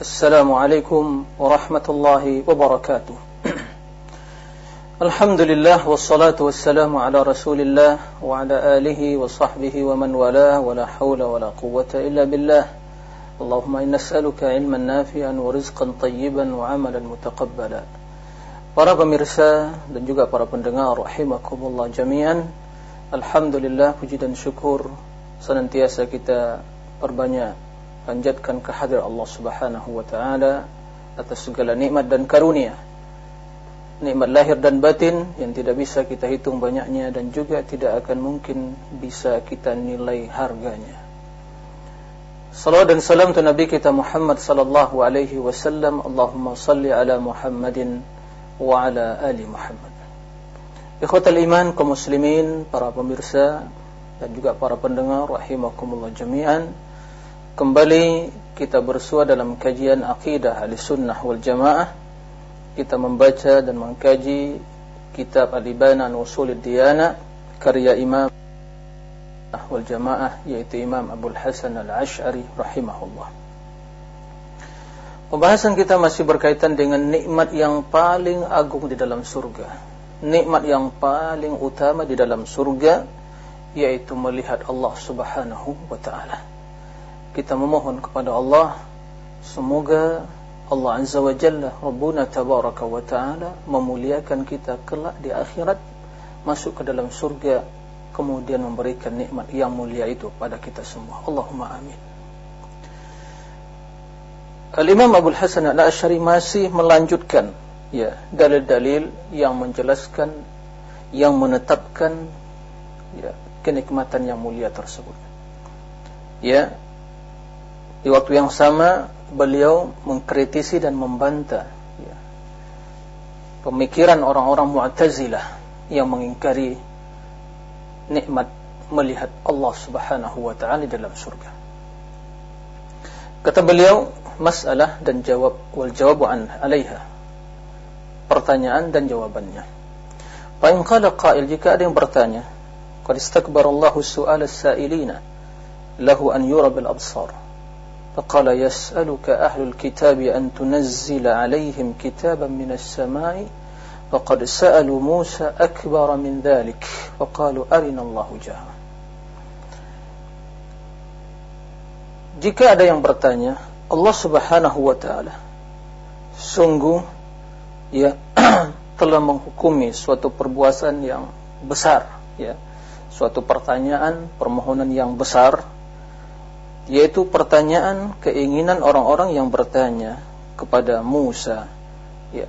السلام عليكم ورحمة الله وبركاته الحمد لله والصلاة والسلام على رسول الله وعلى آله وصحبه ومن والاه ولا حول ولا قوة إلا بالله اللهم إنا نسألك علما نافعا ورزقا طيبا وعملا متقبلا Para pemirsa dan juga para pendengar rahimakumullah jami'an Alhamdulillah puji dan syukur senantiasa kita perbanyak panjatkan kehadiran Allah Subhanahu wa taala atas segala nikmat dan karunia. Nikmat lahir dan batin yang tidak bisa kita hitung banyaknya dan juga tidak akan mungkin bisa kita nilai harganya. Salawat dan salam tu Nabi kita Muhammad sallallahu alaihi wasallam. Allahumma salli ala Muhammadin wa ala ali Muhammad. Ikhwatal iman kaum muslimin, para pemirsa dan juga para pendengar rahimakumullah jami'an. Kembali kita bersua dalam kajian akidah ahli sunnah wal jamaah. Kita membaca dan mengkaji kitab Al-Ibana Usul Diyana Karya Imam wal jamaah yaitu Imam Abdul Hasan Al-Ash'ari rahimahullah. Pembahasan kita masih berkaitan dengan nikmat yang paling agung di dalam surga. Nikmat yang paling utama di dalam surga Yaitu melihat Allah subhanahu wa ta'ala kita memohon kepada Allah semoga Allah Azza wa Jalla Rabbuna Tabaraka wa Ta'ala memuliakan kita kelak di akhirat masuk ke dalam surga kemudian memberikan nikmat yang mulia itu pada kita semua. Allahumma amin. Al-Imam Abu Hasan Al-Ash'ari masih melanjutkan ya dalil-dalil yang menjelaskan yang menetapkan ya kenikmatan yang mulia tersebut. Ya di waktu yang sama beliau mengkritisi dan membantah ya, pemikiran orang-orang Mu'tazilah yang mengingkari nikmat melihat Allah Subhanahu wa taala dalam surga. Kata beliau, masalah dan jawab wal jawabu an alaiha. Pertanyaan dan jawabannya. Fa in qala qail jika ada yang bertanya, qad istakbara Allahu su'ala as-sa'ilina lahu an yura bil absar. فقال يسألك أهل الكتاب أن تنزل عليهم كتابا من السماء فقد سألوا موسى أكبر من ذلك فقالوا أرنا الله جهرا Jika ada yang bertanya, Allah Subhanahu wa taala sungguh ya telah menghukumi suatu perbuatan yang besar ya, suatu pertanyaan, permohonan yang besar yaitu pertanyaan keinginan orang-orang yang bertanya kepada Musa ya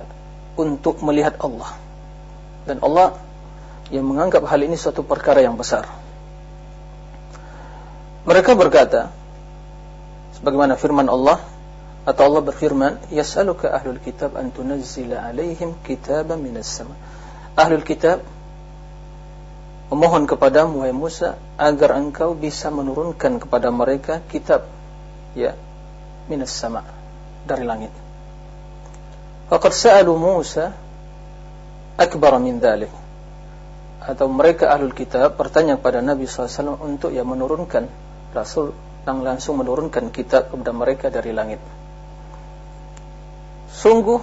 untuk melihat Allah. Dan Allah yang menganggap hal ini suatu perkara yang besar. Mereka berkata sebagaimana firman Allah atau Allah berfirman yas'aluka ahlul kitab an tunazzila alaihim kitaban minas sama. Ahlul kitab memohon kepada wahai Musa agar engkau bisa menurunkan kepada mereka kitab ya minas sama dari langit. Faqad sa'alu Musa akbar min dhalik. Atau mereka ahlul kitab bertanya kepada Nabi SAW untuk ya menurunkan Rasul yang langsung menurunkan kitab kepada mereka dari langit. Sungguh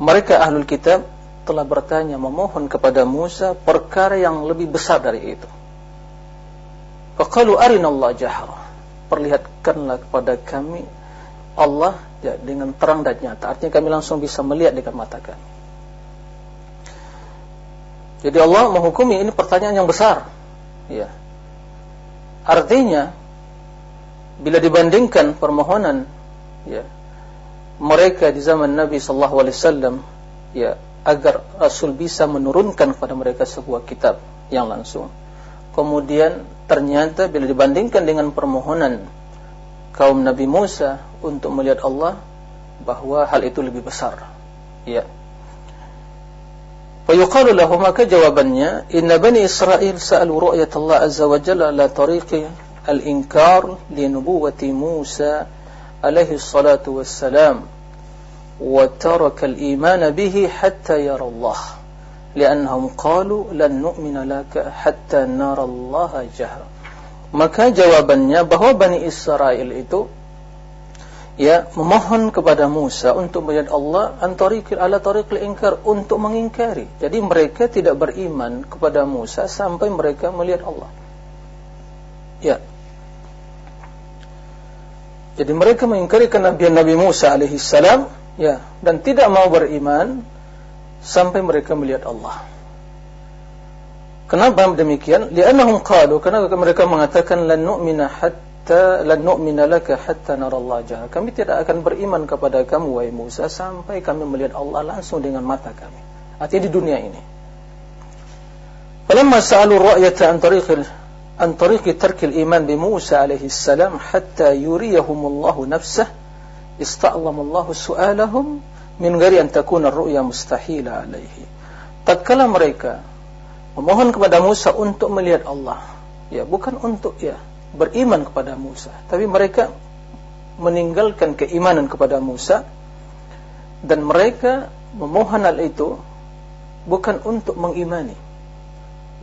mereka ahlul kitab telah bertanya memohon kepada Musa perkara yang lebih besar dari itu. Faqalu Allah jahra. Perlihatkanlah kepada kami Allah ya, dengan terang dan nyata. Artinya kami langsung bisa melihat dengan mata kami. Jadi Allah menghukumi ini pertanyaan yang besar. Ya. Artinya bila dibandingkan permohonan ya mereka di zaman Nabi sallallahu alaihi wasallam ya agar Rasul bisa menurunkan kepada mereka sebuah kitab yang langsung. Kemudian ternyata bila dibandingkan dengan permohonan kaum Nabi Musa untuk melihat Allah bahwa hal itu lebih besar. Ya. Fayuqalu lahu maka jawabannya inna bani Israel sa'alu ru'yat Allah azza wa jalla ala tariqi al-inkar li nubuwati Musa alaihi salatu wassalam وترك الإيمان به حتى يرى الله لأنهم قالوا لن نؤمن لك حتى نرى الله جهرا maka jawabannya bahwa Bani Israel itu ya memohon kepada Musa untuk melihat Allah antariqil ala tariqil ingkar untuk mengingkari. Jadi mereka tidak beriman kepada Musa sampai mereka melihat Allah. Ya. Jadi mereka mengingkari kenabian Nabi Musa alaihi salam ya dan tidak mau beriman sampai mereka melihat Allah. Kenapa demikian? Li'annahum qalu karena mereka mengatakan lan nu'mina hatta lan nu'mina laka hatta narallaha jahra. Kami tidak akan beriman kepada kamu wahai Musa sampai kami melihat Allah langsung dengan mata kami. Artinya di dunia ini. Falamma sa'alu ra'yata an tariqil an tariqi tarkil iman bi Musa alaihi salam hatta yuriyahumullahu nafsah ista'lamallahu su'alahum min ghairi an takuna ar-ru'ya mustahila alaihi. Tatkala mereka memohon kepada Musa untuk melihat Allah, ya bukan untuk ya beriman kepada Musa, tapi mereka meninggalkan keimanan kepada Musa dan mereka memohon hal itu bukan untuk mengimani.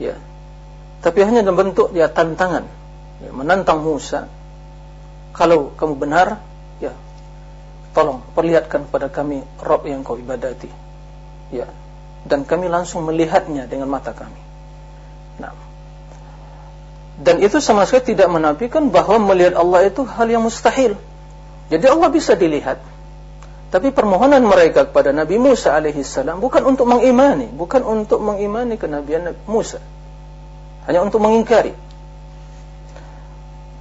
Ya. Tapi hanya dalam bentuk ya tantangan, ya, menantang Musa. Kalau kamu benar, tolong perlihatkan kepada kami Rob yang kau ibadati. Ya. Dan kami langsung melihatnya dengan mata kami. Nah, dan itu sama sekali tidak menafikan bahwa melihat Allah itu hal yang mustahil. Jadi Allah bisa dilihat. Tapi permohonan mereka kepada Nabi Musa alaihi salam bukan untuk mengimani, bukan untuk mengimani kenabian Nabi Musa. Hanya untuk mengingkari.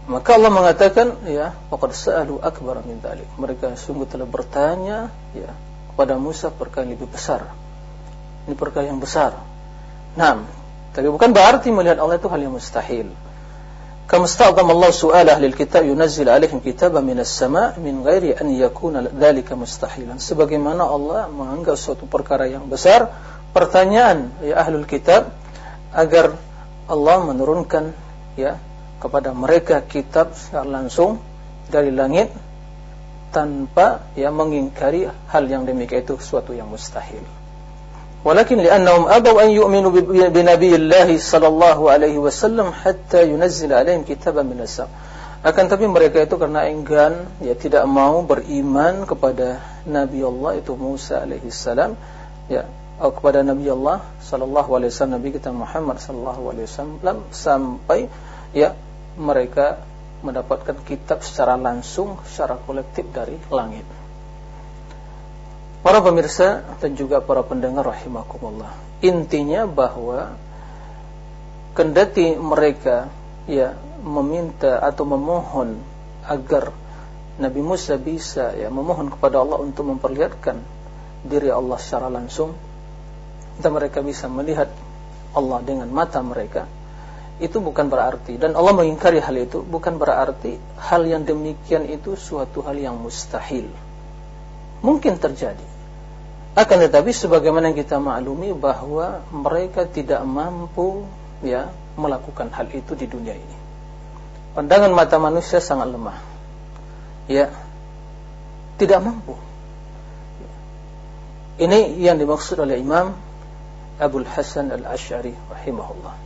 Maka Allah mengatakan, ya, faqad sa'alu akbar min dhalik. Mereka sungguh telah bertanya, ya, kepada Musa perkara yang lebih besar. Ini perkara yang besar. Naam. Tapi bukan berarti melihat Allah itu hal yang mustahil. Kama sta'dham Allah su'ala ahli kitab yunazzil alaihim kitaban minas sama' min ghairi an yakuna dhalika mustahilan. Sebagaimana Allah menganggap suatu perkara yang besar, pertanyaan ya ahlul kitab agar Allah menurunkan ya kepada mereka kitab secara langsung dari langit tanpa ya mengingkari hal yang demikian itu sesuatu yang mustahil. Walakin li'annahum abaw an yu'minu bi nabiyillah sallallahu alaihi wasallam hatta yunazzil alaihim kitaban min as Akan tapi mereka itu karena enggan ya tidak mau beriman kepada Nabi Allah itu Musa alaihi salam ya atau kepada Nabi Allah sallallahu alaihi wasallam Nabi kita Muhammad sallallahu alaihi wasallam sampai ya mereka mendapatkan kitab secara langsung secara kolektif dari langit Para pemirsa dan juga para pendengar rahimakumullah. Intinya bahwa kendati mereka ya meminta atau memohon agar Nabi Musa bisa ya memohon kepada Allah untuk memperlihatkan diri Allah secara langsung dan mereka bisa melihat Allah dengan mata mereka itu bukan berarti dan Allah mengingkari hal itu bukan berarti hal yang demikian itu suatu hal yang mustahil mungkin terjadi akan tetapi sebagaimana kita maklumi bahwa mereka tidak mampu ya melakukan hal itu di dunia ini. Pandangan mata manusia sangat lemah. Ya. Tidak mampu. Ini yang dimaksud oleh Imam Abdul Hasan Al-Asy'ari rahimahullah.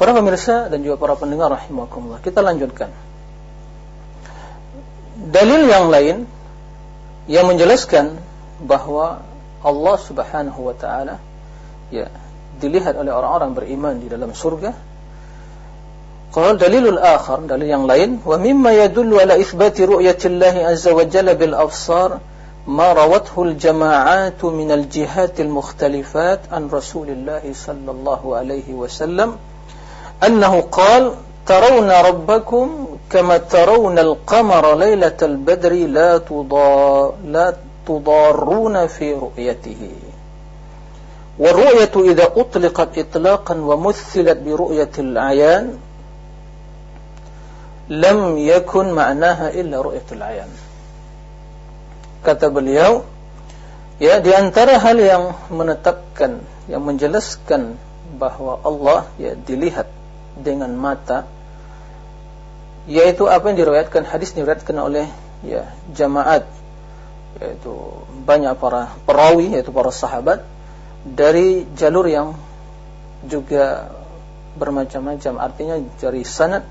Para pemirsa dan juga para pendengar rahimakumullah, kita lanjutkan. Dalil yang lain yang menjelaskan bahwa Allah Subhanahu wa taala ya dilihat oleh orang-orang beriman di dalam surga. Qal dalilul akhar, dalil yang lain, wa mimma yadullu ala itsbati ru'yatillahi azza wa jalla bil absar ما روته الجماعات من الجهات المختلفات عن رسول الله صلى الله عليه وسلم أنه قال ترون ربكم كما ترون القمر ليلة البدر لا تضا لا تضارون في رؤيته. والرؤية إذا أطلقت إطلاقا ومثلت برؤية العيان لم يكن معناها إلا رؤية العيان kata beliau ya di antara hal yang menetapkan yang menjelaskan bahwa Allah ya dilihat dengan mata yaitu apa yang diriwayatkan hadis diriwayatkan oleh ya jamaat yaitu banyak para perawi yaitu para sahabat dari jalur yang juga bermacam-macam artinya dari sanad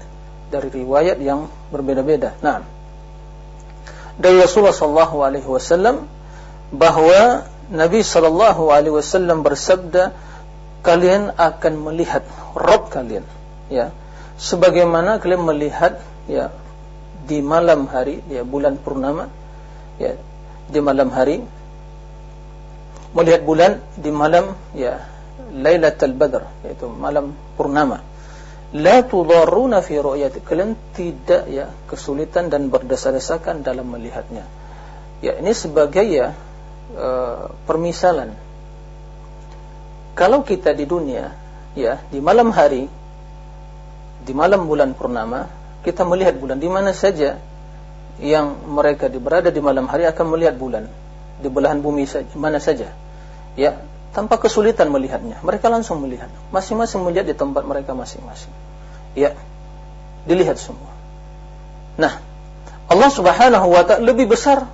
dari riwayat yang berbeda-beda. Nah, dari Rasulullah sallallahu alaihi wasallam bahwa Nabi sallallahu alaihi wasallam bersabda kalian akan melihat Rob kalian ya. Sebagaimana kalian melihat ya di malam hari ya bulan purnama ya di malam hari melihat bulan di malam ya Lailatul Badr yaitu malam purnama. La tudarruna fi ru'yati kalian tidak ya kesulitan dan berdesah-desakan dalam melihatnya. Ya ini sebagai ya uh, permisalan. Kalau kita di dunia ya di malam hari di malam bulan purnama kita melihat bulan. Di mana saja yang mereka berada di malam hari akan melihat bulan. Di belahan bumi saja, mana saja. Ya tanpa kesulitan melihatnya. Mereka langsung melihat. Masing-masing melihat di tempat mereka masing-masing. Ya dilihat semua. Nah Allah Subhanahu wa taala lebih besar.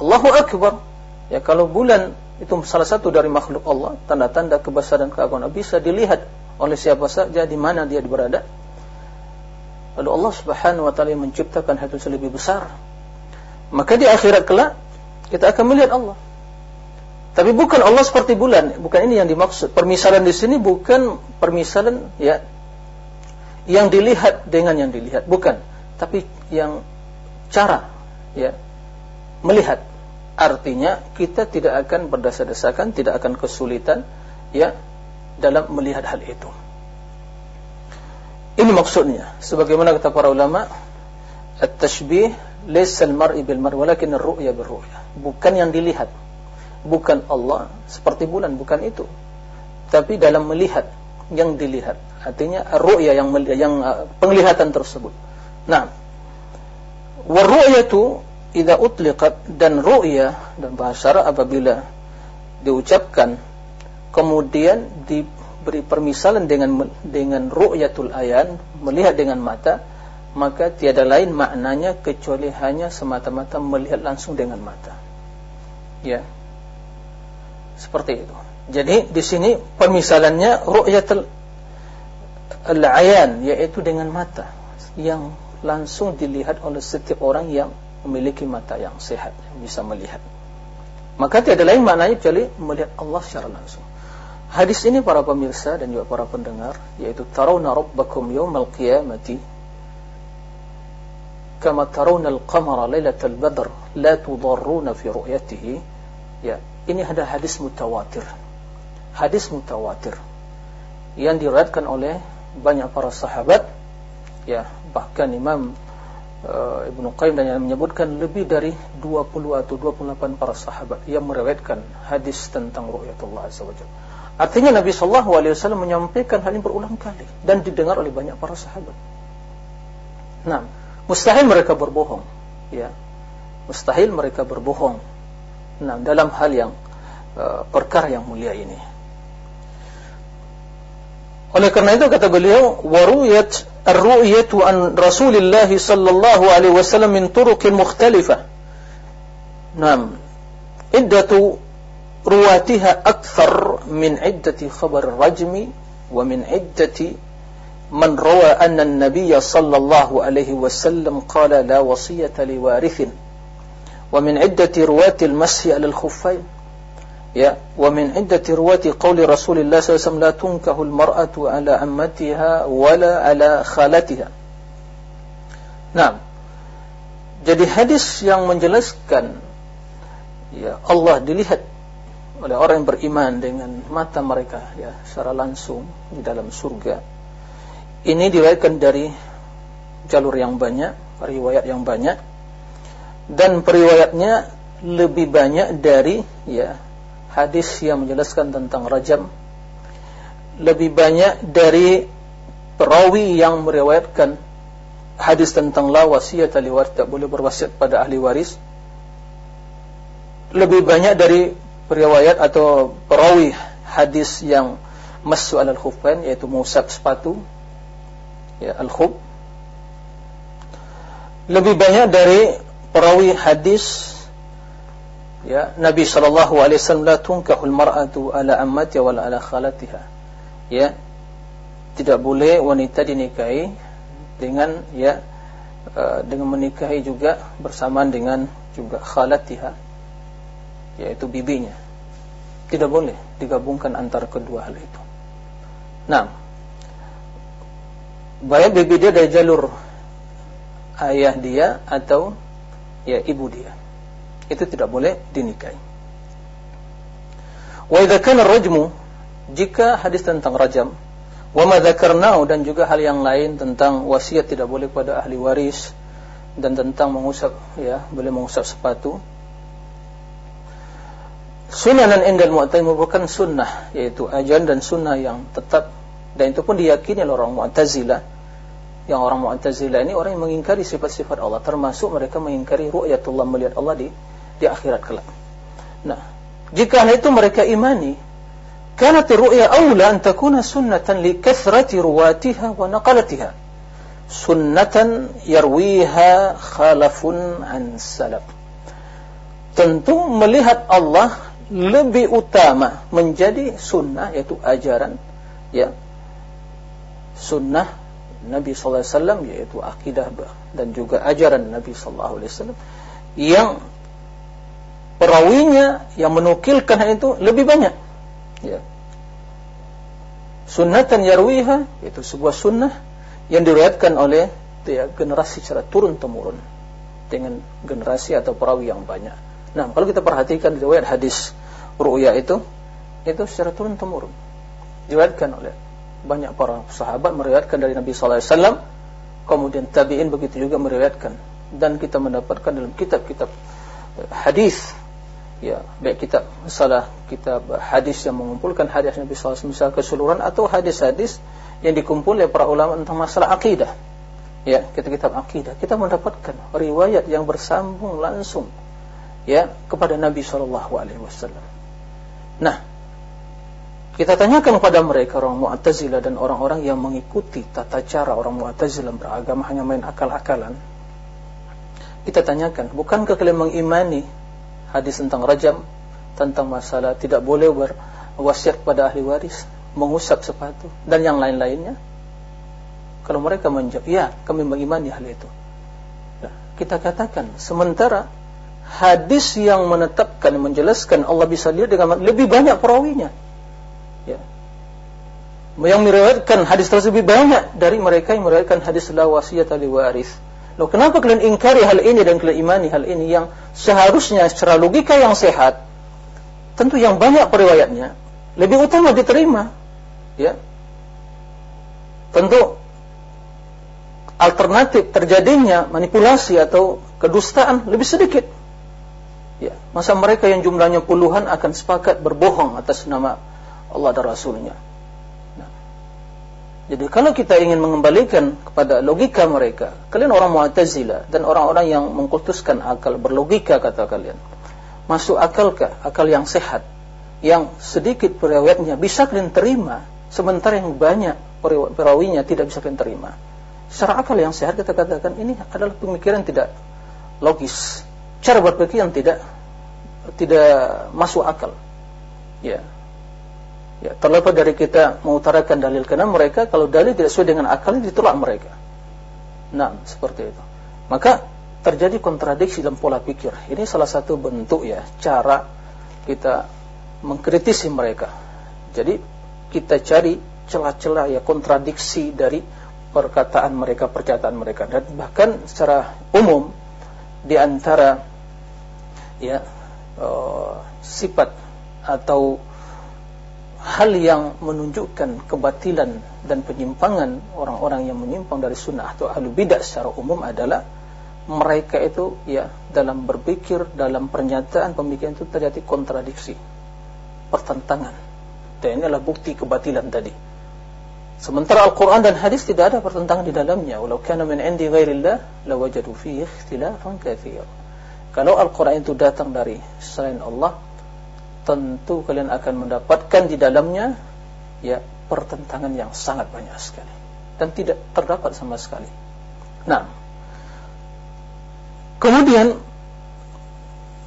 Allahu akbar. Ya kalau bulan itu salah satu dari makhluk Allah, tanda-tanda kebesaran keagungan. Bisa dilihat oleh siapa saja di mana dia berada. Lalu Allah Subhanahu wa taala menciptakan hal itu lebih besar. Maka di akhirat kelak kita akan melihat Allah. Tapi bukan Allah seperti bulan, bukan ini yang dimaksud. Permisalan di sini bukan permisalan ya yang dilihat dengan yang dilihat, bukan. Tapi yang cara ya melihat Artinya kita tidak akan berdasar-desakan, tidak akan kesulitan ya dalam melihat hal itu. Ini maksudnya. Sebagaimana kata para ulama, at-tashbih laysa al-mar'i bil mar'i walakin ar-ru'ya bil ru'ya. Bukan yang dilihat. Bukan Allah seperti bulan, bukan itu. Tapi dalam melihat yang dilihat. Artinya ar-ru'ya yang yang uh, penglihatan tersebut. Nah, war-ru'yatu idza utliqat dan ru'ya dan bahasa Arab apabila diucapkan kemudian diberi permisalan dengan dengan ru'yatul ayan melihat dengan mata maka tiada lain maknanya kecuali hanya semata-mata melihat langsung dengan mata ya seperti itu jadi di sini permisalannya ru'yatul al-ayan yaitu dengan mata yang langsung dilihat oleh setiap orang yang memiliki mata yang sehat, yang bisa melihat. Maka tiada lain maknanya kecuali melihat Allah secara langsung. Hadis ini para pemirsa dan juga para pendengar yaitu tarawna rabbakum yawmal qiyamati kama tarawna al-qamara lailatal badr la tudarruna fi ru'yatihi ya ini ada hadis mutawatir hadis mutawatir yang diriwayatkan oleh banyak para sahabat ya bahkan Imam uh, Ibnu Qayyim dan yang menyebutkan lebih dari 20 atau 28 para sahabat yang meriwayatkan hadis tentang ru'yatullah azza wajalla. Artinya Nabi Shallallahu Alaihi Wasallam menyampaikan hal ini berulang kali dan didengar oleh banyak para sahabat. Nah, mustahil mereka berbohong, ya, mustahil mereka berbohong. Nah, dalam hal yang uh, perkara yang mulia ini. Oleh karena itu kata beliau, waruyat ar-ru'yatu an Rasulillah sallallahu alaihi wasallam min turuqin mukhtalifah. Naam. Iddatu رواتها أكثر من عدة خبر الرجم ومن عدة من روى أن النبي صلى الله عليه وسلم قال لا وصية لوارث. ومن عدة رواة المسح على الخفين. يا ومن عدة رواة قول رسول الله صلى الله عليه وسلم لا تنكه المرأة على عمتها ولا على خالتها. نعم. Jadi hadis yang menjelaskan ya Allah dilihat oleh orang yang beriman dengan mata mereka ya secara langsung di dalam surga. Ini diriwayatkan dari jalur yang banyak riwayat yang banyak. Dan periwayatnya lebih banyak dari ya hadis yang menjelaskan tentang rajam lebih banyak dari perawi yang meriwayatkan hadis tentang la waris tak boleh berwasiat pada ahli waris. Lebih banyak dari periwayat atau perawi hadis yang masu al khufan yaitu musab sepatu ya al khuf lebih banyak dari perawi hadis ya Nabi wasallam la tunkahul mar'atu ala ammati wal ala khalatiha. Ya tidak boleh wanita dinikahi dengan ya uh, dengan menikahi juga bersamaan dengan juga khalatiha yaitu bibinya. Tidak boleh digabungkan antara kedua hal itu. Nah baik bibi dia dari jalur ayah dia atau ya ibu dia. Itu tidak boleh dinikahi. Wa idza kana rajmu jika hadis tentang rajam wa ma dan juga hal yang lain tentang wasiat tidak boleh pada ahli waris dan tentang mengusap ya boleh mengusap sepatu sunanan indal mu'tazili merupakan sunnah yaitu ajaran dan sunnah yang tetap dan itu pun diyakini oleh orang Mu'tazilah yang orang Mu'tazilah ini orang yang mengingkari sifat-sifat Allah termasuk mereka mengingkari ru'yatullah melihat Allah di di akhirat kelak. Nah, jika hal itu mereka imani, kanat ru'ya aula an takuna sunnatan li kathrati ruwatiha wa naqalatiha. Sunnatan yarwiha khalafun an salaf. Tentu melihat Allah lebih utama menjadi sunnah yaitu ajaran ya sunnah Nabi wasallam yaitu akidah dan juga ajaran Nabi sallallahu alaihi wasallam yang perawinya yang menukilkan itu lebih banyak ya sunnatan yarwiha itu sebuah sunnah yang diriwayatkan oleh ya, generasi secara turun temurun dengan generasi atau perawi yang banyak. Nah, kalau kita perhatikan riwayat hadis ru'ya itu itu secara turun temurun diriwayatkan oleh banyak para sahabat meriwayatkan dari Nabi sallallahu alaihi wasallam. Kemudian tabi'in begitu juga meriwayatkan. Dan kita mendapatkan dalam kitab-kitab eh, hadis. Ya baik kitab salah kitab hadis yang mengumpulkan hadis Nabi sallallahu alaihi wasallam keseluruhan atau hadis-hadis yang dikumpul oleh para ulama tentang masalah akidah. Ya kitab-kitab akidah. Kita mendapatkan riwayat yang bersambung langsung ya kepada Nabi sallallahu alaihi wasallam nah kita tanyakan kepada mereka orang Mu'tazilah dan orang-orang yang mengikuti tata cara orang Mu'tazilah beragama hanya main akal-akalan. Kita tanyakan, bukankah kalian mengimani hadis tentang rajam, tentang masalah tidak boleh berwasiat pada ahli waris, mengusap sepatu dan yang lain-lainnya? Kalau mereka menjawab, ya kami mengimani hal itu. Nah, kita katakan, sementara hadis yang menetapkan, menjelaskan Allah bisa lihat dengan lebih banyak perawinya. Ya. yang meriwayatkan hadis tersebut lebih banyak dari mereka yang meriwayatkan hadis la wasiat li waris. Loh, kenapa kalian ingkari hal ini dan kalian imani hal ini yang seharusnya secara logika yang sehat? Tentu yang banyak periwayatnya lebih utama diterima. Ya. Tentu alternatif terjadinya manipulasi atau kedustaan lebih sedikit ya masa mereka yang jumlahnya puluhan akan sepakat berbohong atas nama Allah dan Rasulnya. Nah, jadi kalau kita ingin mengembalikan kepada logika mereka, kalian orang Mu'tazilah dan orang-orang yang mengkultuskan akal berlogika kata kalian, masuk akalkah akal yang sehat, yang sedikit periwayatnya bisa kalian terima, sementara yang banyak perawinya tidak bisa kalian terima. Secara akal yang sehat kita katakan ini adalah pemikiran tidak logis, cara berpikir yang tidak tidak masuk akal. Ya, Ya, terlepas dari kita mengutarakan dalil karena mereka kalau dalil tidak sesuai dengan akal ditolak mereka. Nah, seperti itu. Maka terjadi kontradiksi dalam pola pikir. Ini salah satu bentuk ya cara kita mengkritisi mereka. Jadi kita cari celah-celah ya kontradiksi dari perkataan mereka, pernyataan mereka dan bahkan secara umum di antara ya uh, sifat atau hal yang menunjukkan kebatilan dan penyimpangan orang-orang yang menyimpang dari sunnah atau ahlu bidah secara umum adalah mereka itu ya dalam berpikir dalam pernyataan pemikiran itu terjadi kontradiksi pertentangan. Dan ini adalah bukti kebatilan tadi. Sementara Al-Quran dan hadis tidak ada pertentangan di dalamnya. Walau kana min indi ghairillah lawajadu fihi ikhtilafan katsira kalau Al-Quran itu datang dari selain Allah tentu kalian akan mendapatkan di dalamnya ya pertentangan yang sangat banyak sekali dan tidak terdapat sama sekali. Nah, kemudian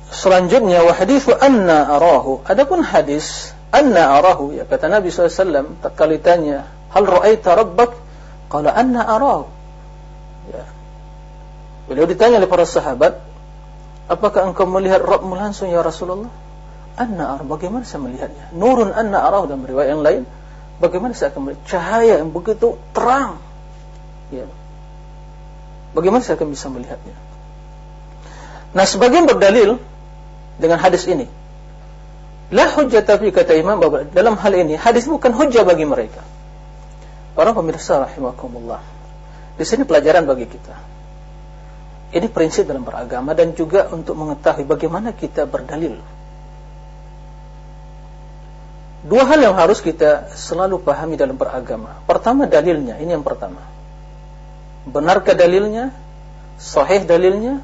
selanjutnya wa hadithu anna arahu. Adapun hadis anna arahu ya kata Nabi SAW tak kali tanya hal ra'aita rabbak qala anna arahu. Ya. Beliau ditanya oleh para sahabat apakah engkau melihat Rabbmu langsung ya Rasulullah? Anna ar, bagaimana saya melihatnya? Nurun anna arah dan riwayat yang lain. Bagaimana saya akan melihat cahaya yang begitu terang? Ya. Bagaimana saya akan bisa melihatnya? Nah, sebagian berdalil dengan hadis ini. La hujjah tapi kata Imam bahwa dalam hal ini hadis bukan hujjah bagi mereka. Para pemirsa rahimakumullah. Di sini pelajaran bagi kita. Ini prinsip dalam beragama dan juga untuk mengetahui bagaimana kita berdalil Dua hal yang harus kita selalu pahami dalam beragama. Pertama dalilnya, ini yang pertama. Benarkah dalilnya? Sahih dalilnya?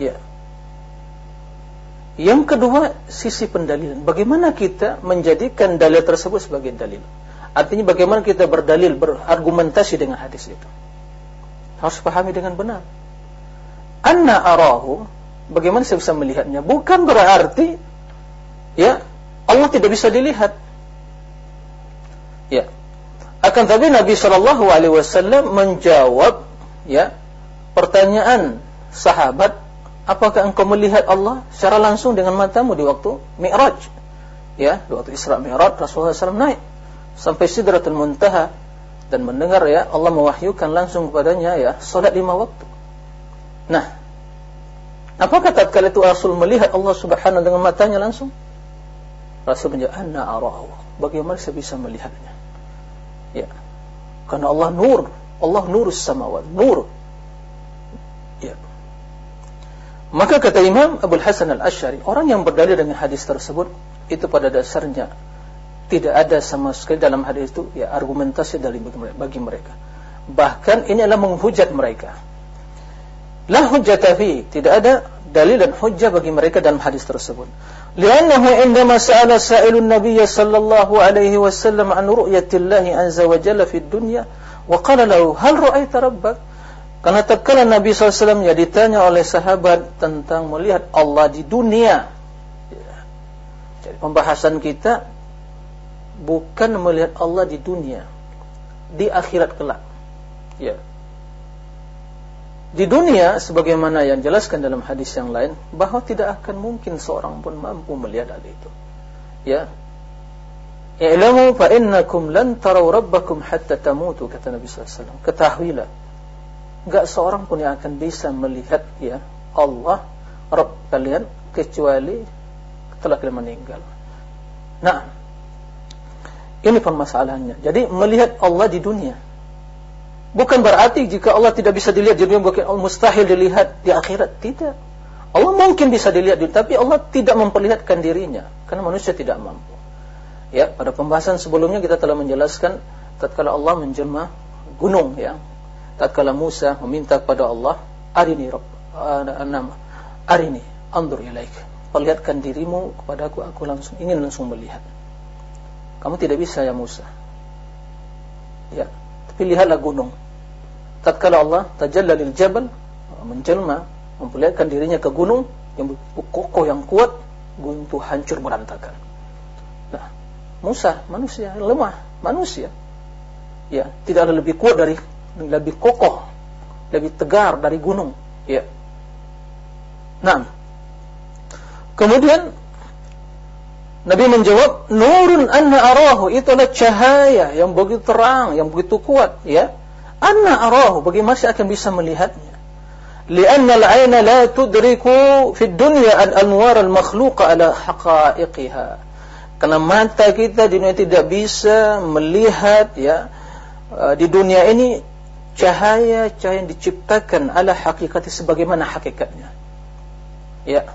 Ya. Yang kedua, sisi pendalilan. Bagaimana kita menjadikan dalil tersebut sebagai dalil? Artinya bagaimana kita berdalil, berargumentasi dengan hadis itu. Harus pahami dengan benar. Anna arahu, bagaimana saya bisa melihatnya? Bukan berarti ya Allah tidak bisa dilihat. Ya. Akan tapi Nabi Shallallahu Alaihi Wasallam menjawab ya pertanyaan sahabat, apakah engkau melihat Allah secara langsung dengan matamu di waktu Mi'raj? Ya, di waktu Isra Mi'raj Rasulullah SAW naik sampai Sidratul Muntaha dan mendengar ya Allah mewahyukan langsung kepadanya ya salat lima waktu. Nah, apakah tatkala itu Rasul melihat Allah Subhanahu dengan matanya langsung? Rasul menjawab, "Anna arahu." Bagaimana saya bisa melihatnya? Ya. Karena Allah nur, Allah nurus samawat, nur. Ya. Maka kata Imam Abu Hasan Al-Asy'ari, orang yang berdalil dengan hadis tersebut itu pada dasarnya tidak ada sama sekali dalam hadis itu ya argumentasi dari bagi mereka. Bahkan ini adalah menghujat mereka la hujjata fi, tidak ada dalil dan hujjah bagi mereka dalam hadis tersebut. Liannahu indama sa'ala sa'ilun Nabiy sallallahu alaihi wasallam an ru'yatillahi anza wa jalla fid dunya wa qala lahu hal ra'aita rabbak? Karena tatkala Nabi SAW ya ditanya oleh sahabat tentang melihat Allah di dunia. Jadi pembahasan kita bukan melihat Allah di dunia, di akhirat kelak. Ya. Di dunia sebagaimana yang jelaskan dalam hadis yang lain bahwa tidak akan mungkin seorang pun mampu melihat hal itu. Ya. I'lamu fa innakum lan taraw rabbakum hatta tamutu kata Nabi SAW. Ketahuilah enggak seorang pun yang akan bisa melihat ya Allah Rabb kalian kecuali setelah kalian meninggal. Nah, ini permasalahannya. Jadi melihat Allah di dunia Bukan berarti jika Allah tidak bisa dilihat di dunia bukan mustahil dilihat di akhirat. Tidak. Allah mungkin bisa dilihat di tapi Allah tidak memperlihatkan dirinya karena manusia tidak mampu. Ya, pada pembahasan sebelumnya kita telah menjelaskan tatkala Allah menjelma gunung ya. Tatkala Musa meminta kepada Allah, "Arini Rabb, nama arini andur ilaik." Perlihatkan dirimu kepadaku, aku langsung ingin langsung melihat. Kamu tidak bisa ya Musa. Ya, lihatlah gunung. Tatkala Allah tajalla lil jabal, menjelma, memperlihatkan dirinya ke gunung yang kokoh yang kuat, gunung itu hancur berantakan. Nah, Musa manusia lemah, manusia. Ya, tidak ada lebih kuat dari lebih kokoh, lebih tegar dari gunung, ya. Nah, kemudian Nabi menjawab, nurun anna arahu itu adalah cahaya yang begitu terang, yang begitu kuat, ya. Anna arahu, bagaimana saya akan bisa melihatnya? Lianna al-aina la tudriku fi dunya al-anwar al-makhluqa ala haqa'iqiha. Karena mata kita di dunia tidak bisa melihat ya uh, di dunia ini cahaya-cahaya yang diciptakan ala hakikatnya sebagaimana hakikatnya. Ya,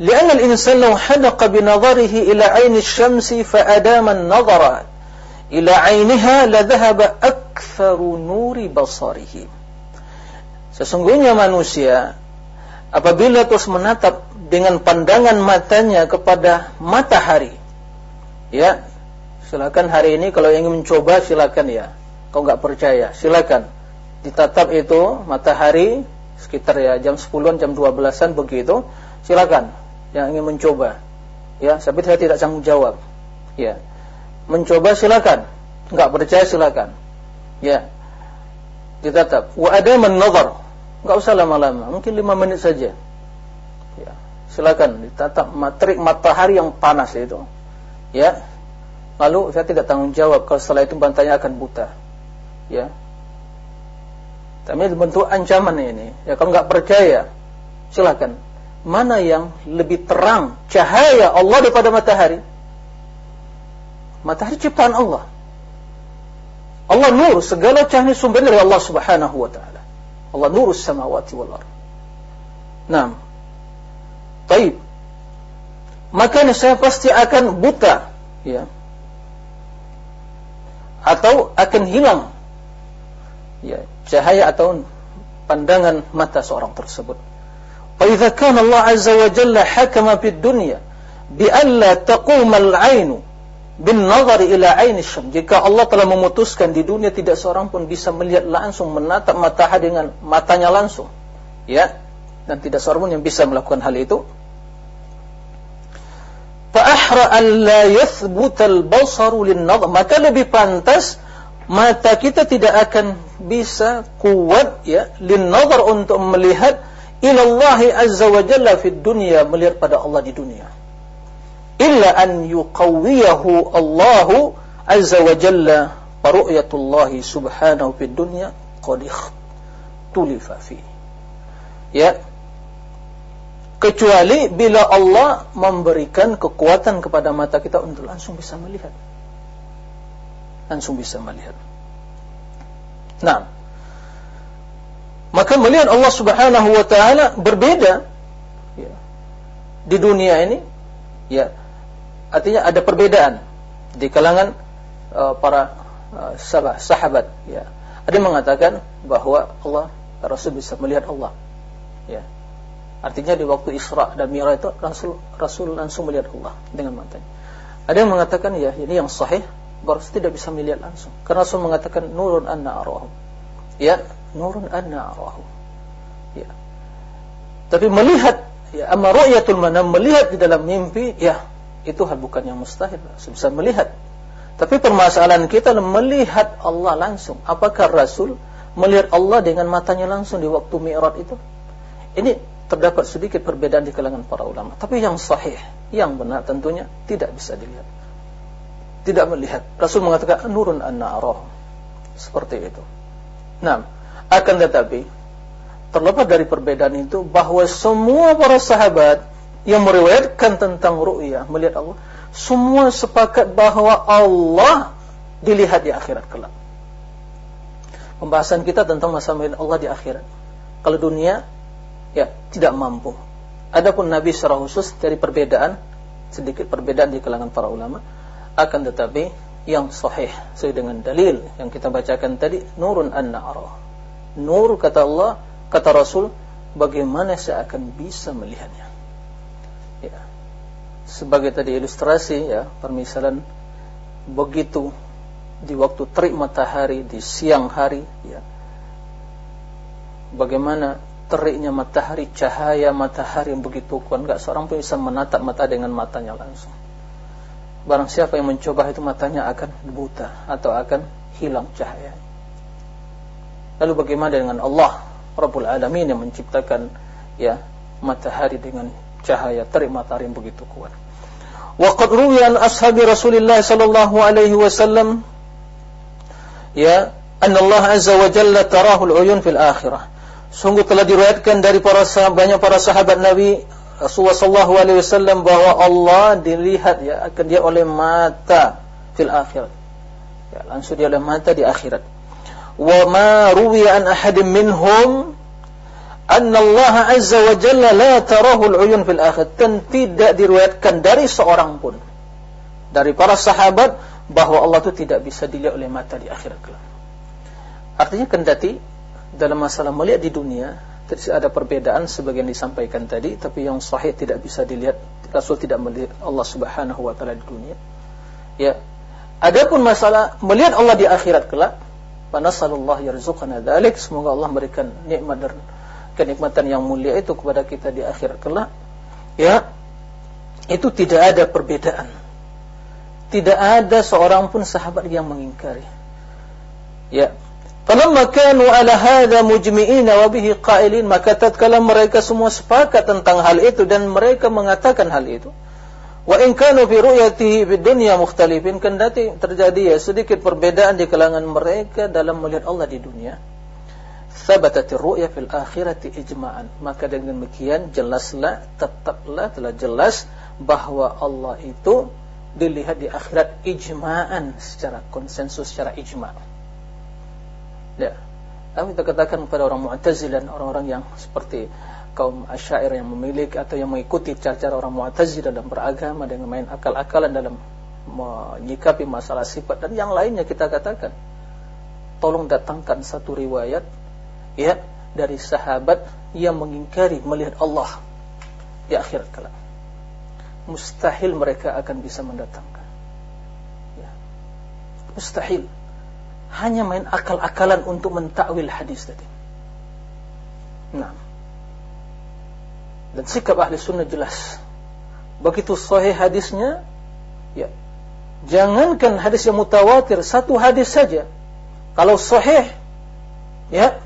لأن الإنسان لو حدق بنظره إلى عين الشمس فأدام النظر إلى عينها لذهب أكثر نور بصره Sesungguhnya manusia apabila terus menatap dengan pandangan matanya kepada matahari ya silakan hari ini kalau ingin mencoba silakan ya kalau nggak percaya silakan ditatap itu matahari sekitar ya jam 10 jam 12-an begitu silakan yang ingin mencoba. Ya, tapi saya tidak sanggup jawab. Ya. Mencoba silakan. Enggak percaya silakan. Ya. Ditatap. Wa ada menazar. Enggak usah lama-lama, mungkin lima menit saja. silakan ditatap terik matahari yang panas itu. Ya. Lalu saya tidak tanggung jawab kalau setelah itu bantanya akan buta. Ya. Tapi bentuk ancaman ini. Ya kalau nggak percaya, silakan. Mana yang lebih terang cahaya Allah daripada matahari? Matahari ciptaan Allah. Allah nur, segala cahaya sumber dari Allah Subhanahu wa taala. Allah nurus samawati wal ardh. Nah, Taib. Makanya saya pasti akan buta, ya. Atau akan hilang ya, cahaya atau pandangan mata seorang tersebut. فإذا كان الله عز وجل حكم في الدنيا بألا تقوم العين بالنظر إلى عين الشمس jika Allah telah memutuskan di dunia tidak seorang pun bisa melihat langsung menatap matahari dengan matanya langsung ya dan tidak seorang pun yang bisa melakukan hal itu فأحرى أن لا يثبت البصر للنظر maka lebih pantas mata kita tidak akan bisa kuat ya linnazar untuk melihat ilallahi azza wa jalla fid dunya melihat pada Allah di dunia. Illa an yuqawwiyahu Allahu azza wa jalla ru'yatullahi subhanahu fid dunya qad tulifa fi ya. Kecuali bila Allah memberikan kekuatan kepada mata kita untuk langsung bisa melihat. Langsung bisa melihat. Nah maka melihat Allah subhanahu wa ta'ala berbeda ya, di dunia ini ya artinya ada perbedaan di kalangan uh, para uh, sahabat, sahabat ya ada yang mengatakan bahwa Allah Rasul bisa melihat Allah ya Artinya di waktu Isra dan Mi'raj itu Rasul Rasul langsung melihat Allah dengan matanya. Ada yang mengatakan ya ini yang sahih Rasul tidak bisa melihat langsung. Karena Rasul mengatakan nurun anna arahu. Ya, nurun anna arahu. Ya. Tapi melihat ya amma ru'yatul manam melihat di dalam mimpi ya itu hal bukan yang mustahil. Bisa melihat. Tapi permasalahan kita melihat Allah langsung. Apakah Rasul melihat Allah dengan matanya langsung di waktu Mi'raj itu? Ini terdapat sedikit perbedaan di kalangan para ulama. Tapi yang sahih, yang benar tentunya tidak bisa dilihat. Tidak melihat. Rasul mengatakan nurun anna arah. Seperti itu. Nah, akan tetapi terlepas dari perbedaan itu bahwa semua para sahabat yang meriwayatkan tentang ru'yah melihat Allah, semua sepakat bahwa Allah dilihat di akhirat kelak. Pembahasan kita tentang masa melihat Allah di akhirat. Kalau dunia ya tidak mampu. Adapun Nabi secara khusus dari perbedaan sedikit perbedaan di kalangan para ulama akan tetapi yang sahih sesuai dengan dalil yang kita bacakan tadi nurun an na'ra. Nur kata Allah, kata Rasul, bagaimana saya akan bisa melihatnya? Ya. Sebagai tadi ilustrasi ya, permisalan begitu di waktu terik matahari di siang hari ya. Bagaimana teriknya matahari, cahaya matahari yang begitu kuat, nggak seorang pun bisa menatap mata dengan matanya langsung. Barang siapa yang mencoba itu matanya akan buta atau akan hilang cahaya. Lalu bagaimana dengan Allah Rabbul Alamin yang menciptakan ya matahari dengan cahaya terik matahari yang begitu kuat. Waqad ruwiya an ashabi Rasulillah sallallahu alaihi wasallam ya anna Allah azza wa jalla tarahu al-uyun fil akhirah Sungguh telah diriwayatkan dari para sahabat, banyak para sahabat Nabi Rasulullah sallallahu alaihi wasallam bahwa Allah dilihat ya akan dia oleh mata fil akhirat. Ya, langsung dia oleh mata di akhirat. Ruwiya an ahadin minhum anna Allah azza wa jalla la tarahu al-uyun fil akhirat. Dan tidak diriwayatkan dari seorang pun dari para sahabat bahwa Allah itu tidak bisa dilihat oleh mata di akhirat kelak. Artinya kendati dalam masalah melihat di dunia ada perbedaan sebagian disampaikan tadi tapi yang sahih tidak bisa dilihat Rasul tidak melihat Allah Subhanahu wa taala di dunia ya adapun masalah melihat Allah di akhirat kelak panasallallahu yarzuqana dzalik semoga Allah memberikan nikmat dan kenikmatan yang mulia itu kepada kita di akhirat kelak. Ya itu tidak ada perbedaan. Tidak ada seorang pun sahabat yang mengingkari. Ya Falamma kanu ala hadha mujmi'ina wa bihi maka tatkala mereka semua sepakat tentang hal itu dan mereka mengatakan hal itu. Wa in kanu fi ru'yatihi bid dunya mukhtalifin kendati terjadi ya sedikit perbedaan di kalangan mereka dalam melihat Allah di dunia. Thabatat ru'ya fil akhirati ijma'an. Maka dengan demikian jelaslah tetaplah telah jelas bahwa Allah itu dilihat di akhirat ijma'an secara konsensus secara ijma'. Ya. Tapi kita katakan kepada orang Mu'tazilah orang-orang yang seperti kaum Asy'air yang memiliki atau yang mengikuti cara-cara orang Mu'tazilah dalam beragama dengan main akal-akalan dalam menyikapi masalah sifat dan yang lainnya kita katakan tolong datangkan satu riwayat ya dari sahabat yang mengingkari melihat Allah di akhirat kelak. Mustahil mereka akan bisa mendatangkan. Ya. Mustahil hanya main akal-akalan untuk mentakwil hadis tadi. Nah. Dan sikap ahli sunnah jelas. Begitu sahih hadisnya, ya. Jangankan hadis yang mutawatir, satu hadis saja. Kalau sahih, ya,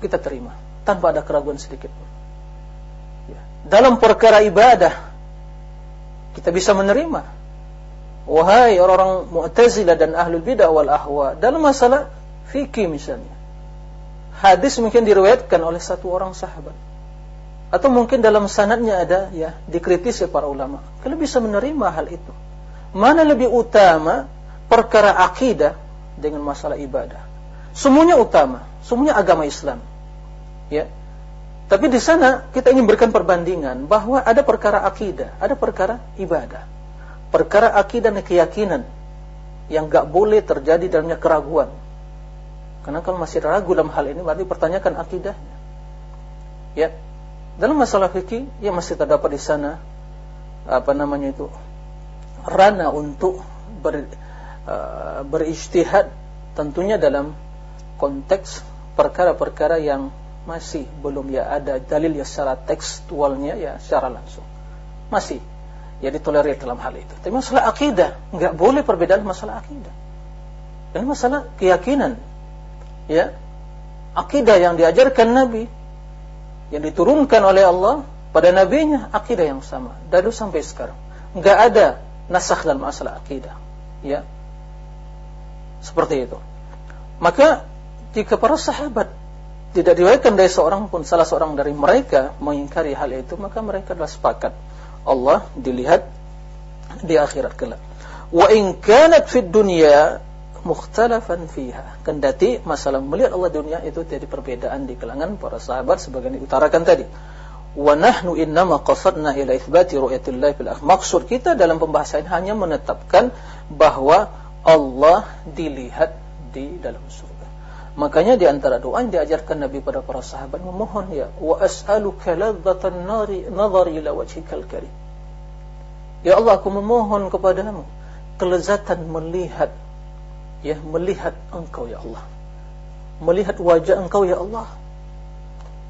kita terima. Tanpa ada keraguan sedikit pun. Ya. Dalam perkara ibadah, kita bisa menerima Wahai orang-orang Mu'tazilah dan Ahlul Bidah wal Ahwa dalam masalah fikih misalnya. Hadis mungkin diriwayatkan oleh satu orang sahabat. Atau mungkin dalam sanadnya ada ya dikritisi para ulama. Kalau bisa menerima hal itu. Mana lebih utama perkara akidah dengan masalah ibadah? Semuanya utama, semuanya agama Islam. Ya. Tapi di sana kita ingin berikan perbandingan bahwa ada perkara akidah, ada perkara ibadah perkara akidah dan keyakinan yang gak boleh terjadi dalamnya keraguan. Karena kalau masih ragu dalam hal ini berarti pertanyakan akidahnya. Ya. Dalam masalah fikih ya masih terdapat di sana apa namanya itu rana untuk ber, uh, berijtihad tentunya dalam konteks perkara-perkara yang masih belum ya ada dalil ya secara tekstualnya ya secara langsung. Masih ya ditolerir dalam hal itu. Tapi masalah akidah, nggak boleh perbedaan masalah akidah. Dan masalah keyakinan, ya akidah yang diajarkan Nabi, yang diturunkan oleh Allah pada nabinya akidah yang sama dari sampai sekarang. Nggak ada nasakh dalam masalah akidah, ya seperti itu. Maka jika para sahabat tidak diwakilkan dari seorang pun salah seorang dari mereka mengingkari hal itu, maka mereka adalah sepakat Allah dilihat di akhirat kelak. Wa in kanat fid dunya mukhtalafan fiha. Kendati masalah melihat Allah dunia itu jadi perbedaan di kalangan para sahabat sebagian diutarakan tadi. Wa nahnu innama qasadna ila itsbati ru'yatillah fil Maksud kita dalam pembahasan hanya menetapkan bahwa Allah dilihat di dalam surga. Makanya di antara doa yang diajarkan Nabi pada para sahabat memohon ya wa as'aluka ladzatan nari nadhari ila wajhikal karim. Ya Allah aku memohon kepadamu kelezatan melihat ya melihat engkau ya Allah. Melihat wajah engkau ya Allah.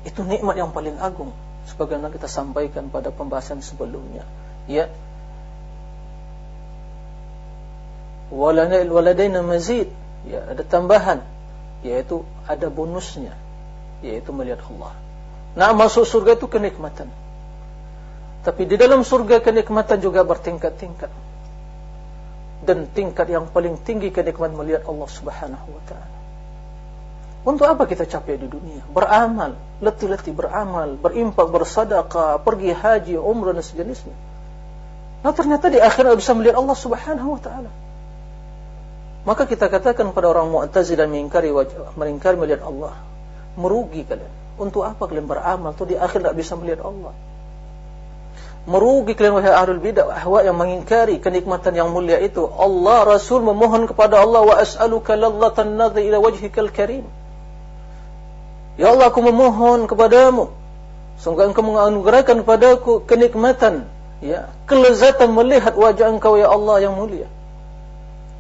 Itu nikmat yang paling agung sebagaimana kita sampaikan pada pembahasan sebelumnya. Ya. Waladaina mazid. Ya, ada tambahan yaitu ada bonusnya yaitu melihat Allah. Nah, masuk surga itu kenikmatan. Tapi di dalam surga kenikmatan juga bertingkat-tingkat. Dan tingkat yang paling tinggi kenikmatan melihat Allah Subhanahu wa taala. Untuk apa kita capek di dunia? Beramal, letih-letih beramal, berimpak, bersadaqah, pergi haji, umrah dan sejenisnya. Nah ternyata di akhirat bisa melihat Allah Subhanahu wa taala. Maka kita katakan pada orang Mu'tazilah mengingkari wajah, mengingkari melihat Allah. Merugi kalian. Untuk apa kalian beramal? Tuh di akhir tidak bisa melihat Allah. Merugi kalian wahai ahlul bidah ahwa yang mengingkari kenikmatan yang mulia itu. Allah Rasul memohon kepada Allah wa as'aluka ladzatan nadhi ila wajhikal karim. Ya Allah aku memohon kepadamu Sungguh engkau menganugerahkan kepadaku kenikmatan ya kelezatan melihat wajah engkau ya Allah yang mulia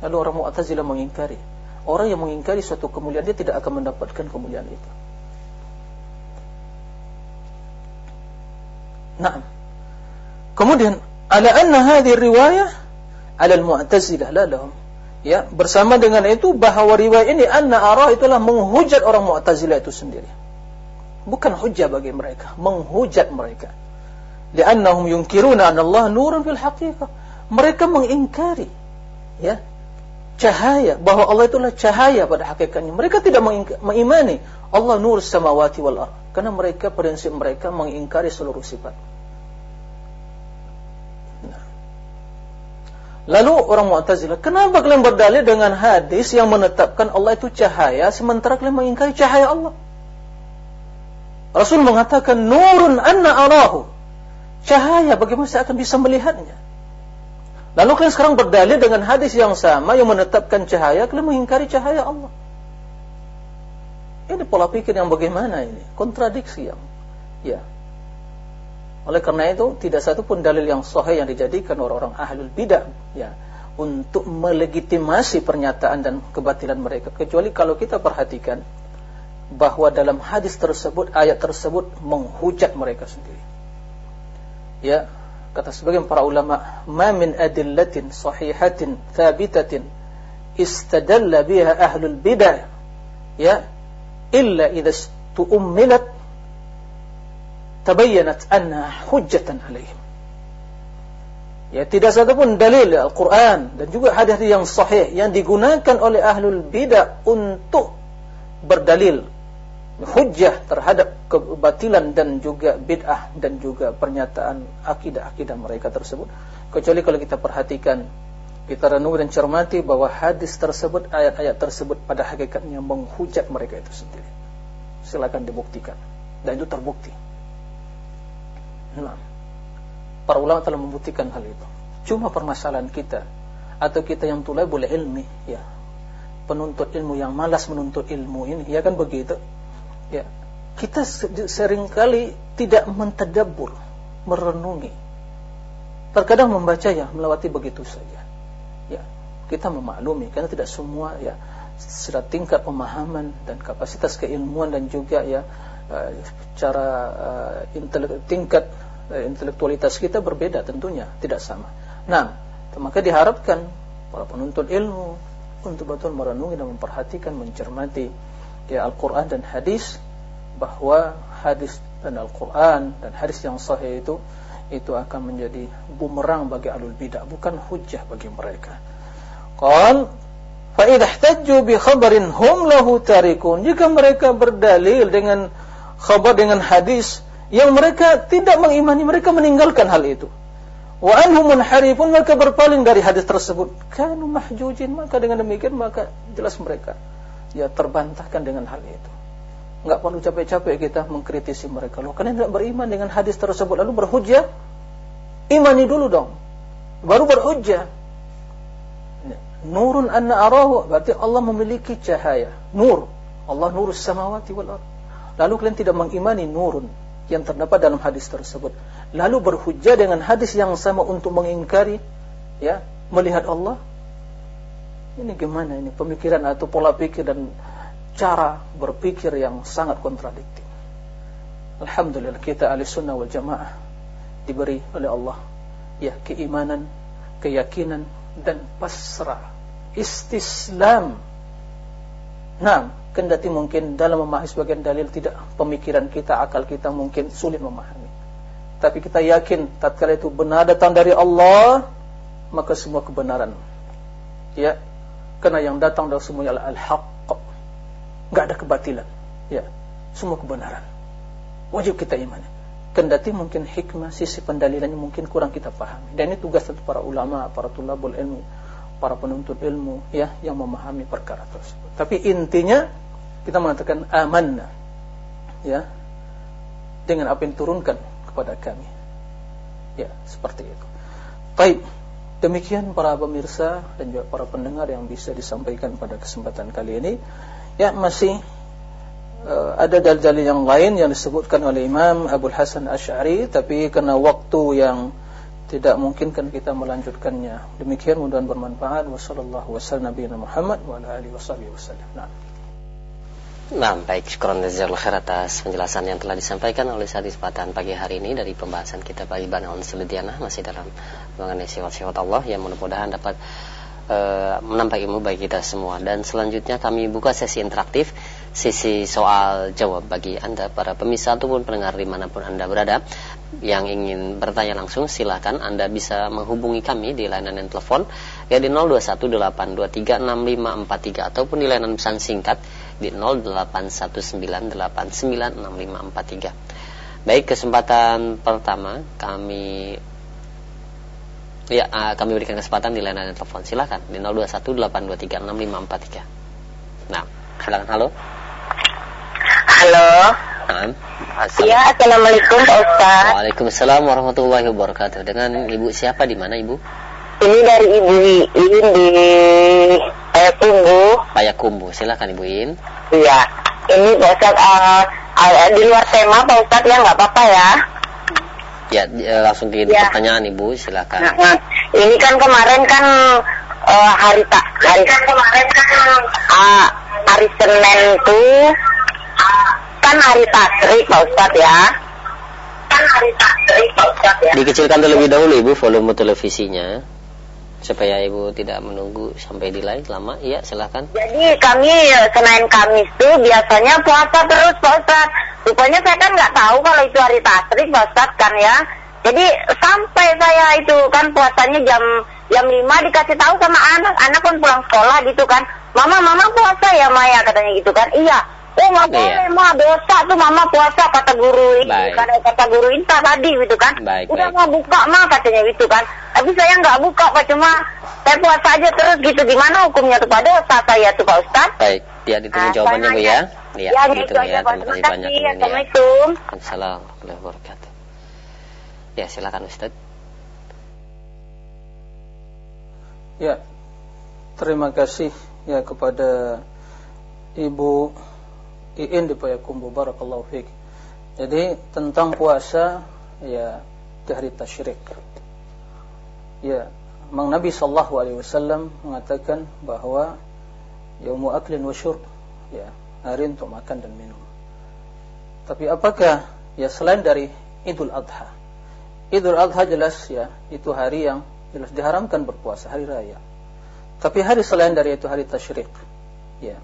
Lalu orang Mu'tazilah mengingkari. Orang yang mengingkari suatu kemuliaan dia tidak akan mendapatkan kemuliaan itu. Nah. Kemudian ala anna hadhihi riwayah ala al-Mu'tazilah la lahum Ya, bersama dengan itu bahwa riwayat ini anna arah itulah menghujat orang Mu'tazilah itu sendiri. Bukan hujah bagi mereka, menghujat mereka. Li'annahum yunkiruna anna Allah nurun fil haqiqah. Mereka mengingkari ya cahaya bahwa Allah itulah cahaya pada hakikatnya. Mereka tidak mengimani Allah nur samawati wal ard karena mereka prinsip mereka mengingkari seluruh sifat. Lalu orang Mu'tazilah, kenapa kalian berdalil dengan hadis yang menetapkan Allah itu cahaya sementara kalian mengingkari cahaya Allah? Rasul mengatakan nurun anna arahu. Cahaya bagaimana saya akan bisa melihatnya? Lalu kalian sekarang berdalil dengan hadis yang sama yang menetapkan cahaya, kalian mengingkari cahaya Allah. Ini pola pikir yang bagaimana ini? Kontradiksi yang ya oleh karena itu tidak satu pun dalil yang sahih yang dijadikan orang-orang ahlul bidah ya untuk melegitimasi pernyataan dan kebatilan mereka kecuali kalau kita perhatikan bahwa dalam hadis tersebut ayat tersebut menghujat mereka sendiri. Ya, kata sebagian para ulama, "Ma min adillatin sahihatin thabitatin istadalla biha ahlul bidah." Ya, illa idza tu'ummilat tabayyanat anna hujjatan alaihim. Ya, tidak satu pun dalil Al-Quran dan juga hadis yang sahih yang digunakan oleh ahlul bidah untuk berdalil hujjah terhadap kebatilan dan juga bid'ah dan juga pernyataan akidah-akidah mereka tersebut. Kecuali kalau kita perhatikan, kita renung dan cermati bahwa hadis tersebut, ayat-ayat tersebut pada hakikatnya menghujat mereka itu sendiri. Silakan dibuktikan. Dan itu terbukti. Nah, para ulama telah membuktikan hal itu. Cuma permasalahan kita atau kita yang tulai boleh ilmi, ya penuntut ilmu yang malas menuntut ilmu ini, ya kan begitu? Ya, kita sering kali tidak mentadabur, merenungi. Terkadang membaca ya melewati begitu saja. Ya, kita memaklumi karena tidak semua ya sudah tingkat pemahaman dan kapasitas keilmuan dan juga ya cara uh, tingkat uh, intelektualitas kita berbeda tentunya tidak sama. Nah, maka diharapkan para penuntut ilmu untuk betul merenungi dan memperhatikan mencermati ya Al-Qur'an dan hadis bahwa hadis dan Al-Qur'an dan hadis yang sahih itu itu akan menjadi bumerang bagi alul bidah bukan hujah bagi mereka. Qal fa idza ihtajju bi khabarin hum lahu tarikun jika mereka berdalil dengan khabar dengan hadis yang mereka tidak mengimani, mereka meninggalkan hal itu. Wa anhum munharifun maka berpaling dari hadis tersebut. Kanu mahjujin maka dengan demikian maka jelas mereka ya terbantahkan dengan hal itu. Enggak perlu capek-capek kita mengkritisi mereka. Loh, kalian tidak beriman dengan hadis tersebut lalu berhujjah? Imani dulu dong. Baru berhujjah. Nurun anna arahu berarti Allah memiliki cahaya, nur. Allah nurus samawati wal ardh. Lalu kalian tidak mengimani nurun yang terdapat dalam hadis tersebut. Lalu berhujjah dengan hadis yang sama untuk mengingkari ya, melihat Allah. Ini gimana ini pemikiran atau pola pikir dan cara berpikir yang sangat kontradiktif. Alhamdulillah kita ahli sunnah wal jamaah diberi oleh Allah ya keimanan, keyakinan dan pasrah, istislam. Nah, kendati mungkin dalam memahami sebagian dalil tidak pemikiran kita, akal kita mungkin sulit memahami. Tapi kita yakin tatkala itu benar datang dari Allah, maka semua kebenaran. Ya. Karena yang datang dari semuanya al-haq. Enggak ada kebatilan. Ya. Semua kebenaran. Wajib kita imani. Kendati mungkin hikmah sisi pendalilannya mungkin kurang kita pahami. Dan ini tugas para ulama, para tulabul ilmu, para penuntut ilmu ya yang memahami perkara tersebut. Tapi intinya kita mengatakan amanna. Ya. Dengan apa yang turunkan kepada kami. Ya seperti itu. Baik. Demikian para pemirsa dan juga para pendengar yang bisa disampaikan pada kesempatan kali ini. Ya masih uh, ada dalil-dalil yang lain yang disebutkan oleh Imam Abu Hasan Asy'ari tapi karena waktu yang tidak mungkin kan kita melanjutkannya. Demikian mudah-mudahan bermanfaat. Wasallallahu wasallam nabiyana Muhammad wa alihi wasallam Nah, baik, syukur jazakallahu khair atas penjelasan yang telah disampaikan oleh saat kesempatan pagi hari ini dari pembahasan kita bagi Banaun Selediana masih dalam mengenai sifat-sifat Allah yang mudah-mudahan dapat uh, menambah ilmu bagi kita semua. Dan selanjutnya kami buka sesi interaktif, sesi soal jawab bagi Anda para pemirsa ataupun pendengar di mana pun Anda berada yang ingin bertanya langsung silahkan Anda bisa menghubungi kami di layanan telepon ya di 0218236543 ataupun di layanan pesan singkat di 0819896543. Baik, kesempatan pertama kami ya uh, kami berikan kesempatan di layanan telepon. Silakan di 0218236543. Nah, silakan halo. Halo. Nah, Iya, Assalamualaikum Pak Ustaz. Waalaikumsalam warahmatullahi wabarakatuh. Dengan Ibu siapa di mana Ibu? Ini dari Ibu Iin di Payakumbu. Payakumbu. Silakan Ibu In. Iya. Ini Pak Ustaz uh, uh, di luar tema Pak Ustaz ya nggak apa-apa ya. Ya, eh, langsung ke Ya. pertanyaan Ibu, silakan. Nah, nah, ini kan kemarin kan uh, hari tak hari kan kemarin kan uh, hari Senin tuh kan hari tasrik Pak Ustaz ya. Kan hari tasrik Pak Ustaz ya. Dikecilkan terlebih dahulu Ibu volume televisinya supaya Ibu tidak menunggu sampai delay lama. Iya, silakan. Jadi kami eh, Senin Kamis tuh biasanya puasa terus Pak Ustaz. Rupanya saya kan nggak tahu kalau itu hari tasrik Pak Ustaz kan ya. Jadi sampai saya itu kan puasanya jam jam 5 dikasih tahu sama anak, anak pun pulang sekolah gitu kan. Mama, mama puasa ya Maya katanya gitu kan. Iya. Oh nggak Iya. boleh ma dosa tuh mama puasa kata guru ini Baik. kata kata guru Inta tadi gitu kan. Baik, Udah baik. mau buka ma katanya gitu kan. Tapi saya nggak buka Pak cuma saya puasa aja terus gitu. Gimana hukumnya tuh Pak dosa saya tuh Pak Ustaz? Baik, ya ditunggu Ah, jawabannya Bu ya. nanya. Iya, Ya, itu ditunggu aja ya. Terima kasih banyak ya. Assalamualaikum. Waalaikumsalam warahmatullahi wabarakatuh. Ya, silakan Ustaz. Ya, terima kasih ya kepada Ibu Iin di Payakumbu Barakallahu Fik. Jadi tentang puasa ya di hari tasyrik. Ya, Mang Nabi sallallahu alaihi wasallam mengatakan bahwa yaumu aklin wa syurb ya, hari untuk makan dan minum. Tapi apakah ya selain dari Idul Adha? Idul Adha jelas ya, itu hari yang jelas diharamkan berpuasa hari raya. Tapi hari selain dari itu hari tasyrik. Ya.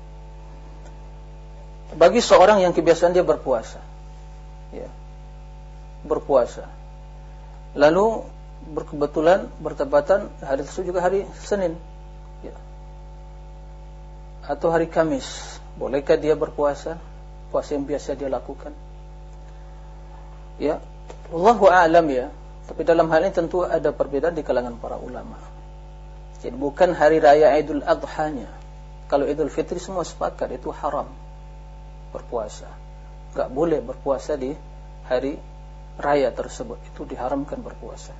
Bagi seorang yang kebiasaan dia berpuasa. Ya. Berpuasa. Lalu berkebetulan bertepatan hari tersebut juga hari Senin. Ya. Atau hari Kamis. Bolehkah dia berpuasa? Puasa yang biasa dia lakukan. Ya. Wallahu a'lam ya. Tapi dalam hal ini tentu ada perbedaan di kalangan para ulama. Jadi bukan hari raya Idul Adha-nya. Kalau Idul Fitri semua sepakat itu haram berpuasa. Gak boleh berpuasa di hari raya tersebut. Itu diharamkan berpuasa.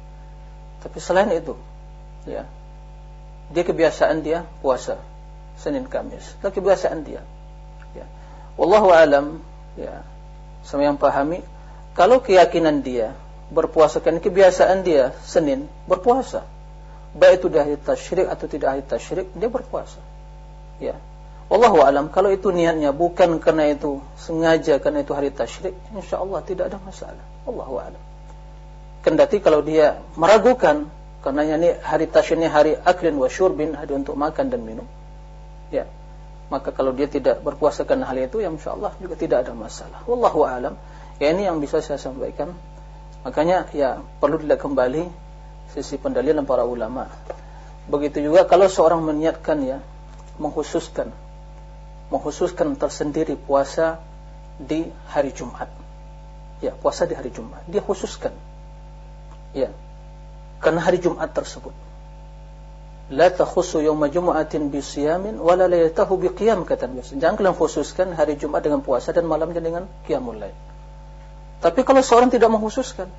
Tapi selain itu, ya, dia kebiasaan dia puasa Senin Kamis. Itu kebiasaan dia. Ya. Wallahu alam, ya, sama yang pahami, kalau keyakinan dia berpuasa kan kebiasaan dia Senin berpuasa. Baik itu di tasyrik atau tidak hari tasyrik, dia berpuasa. Ya. Wallahu alam kalau itu niatnya bukan karena itu sengaja karena itu hari tasyrik, insyaallah tidak ada masalah. Wallahu alam. Kendati kalau dia meragukan karena ini hari tasyrik hari aklin wa syurbin, hari untuk makan dan minum. Ya. Maka kalau dia tidak berpuasa karena hal itu, ya insyaallah juga tidak ada masalah. Wallahu alam. Ya ini yang bisa saya sampaikan. Makanya ya perlu dilihat kembali sisi pendalilan para ulama. Begitu juga kalau seorang meniatkan ya mengkhususkan mengkhususkan tersendiri puasa di hari Jumat. Ya, puasa di hari Jumat. Dia khususkan. Ya. Karena hari Jumat tersebut. La takhussu yawma jumu'atin bi siyamin wala layatahu bi qiyam kata Nabi. Jangan kalian khususkan hari Jumat dengan puasa dan malamnya dengan qiyamul lail. Tapi kalau seorang tidak mengkhususkan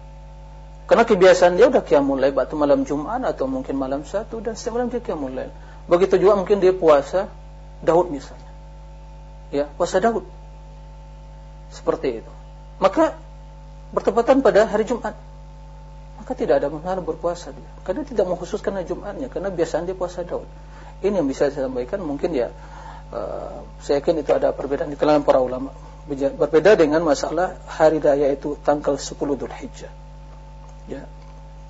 karena kebiasaan dia udah qiyamul lail waktu malam Jumat atau mungkin malam satu dan setiap malam dia qiyamul lail. Begitu juga mungkin dia puasa Daud misalnya. Ya, puasa Daud. Seperti itu. Maka bertepatan pada hari Jumat. Maka tidak ada masalah berpuasa dia. Karena tidak mengkhususkan hari Jumatnya karena biasanya dia puasa Daud. Ini yang bisa saya sampaikan mungkin ya uh, saya yakin itu ada perbedaan di kalangan para ulama. Berbeda dengan masalah hari raya itu tanggal 10 Dzulhijjah. Ya.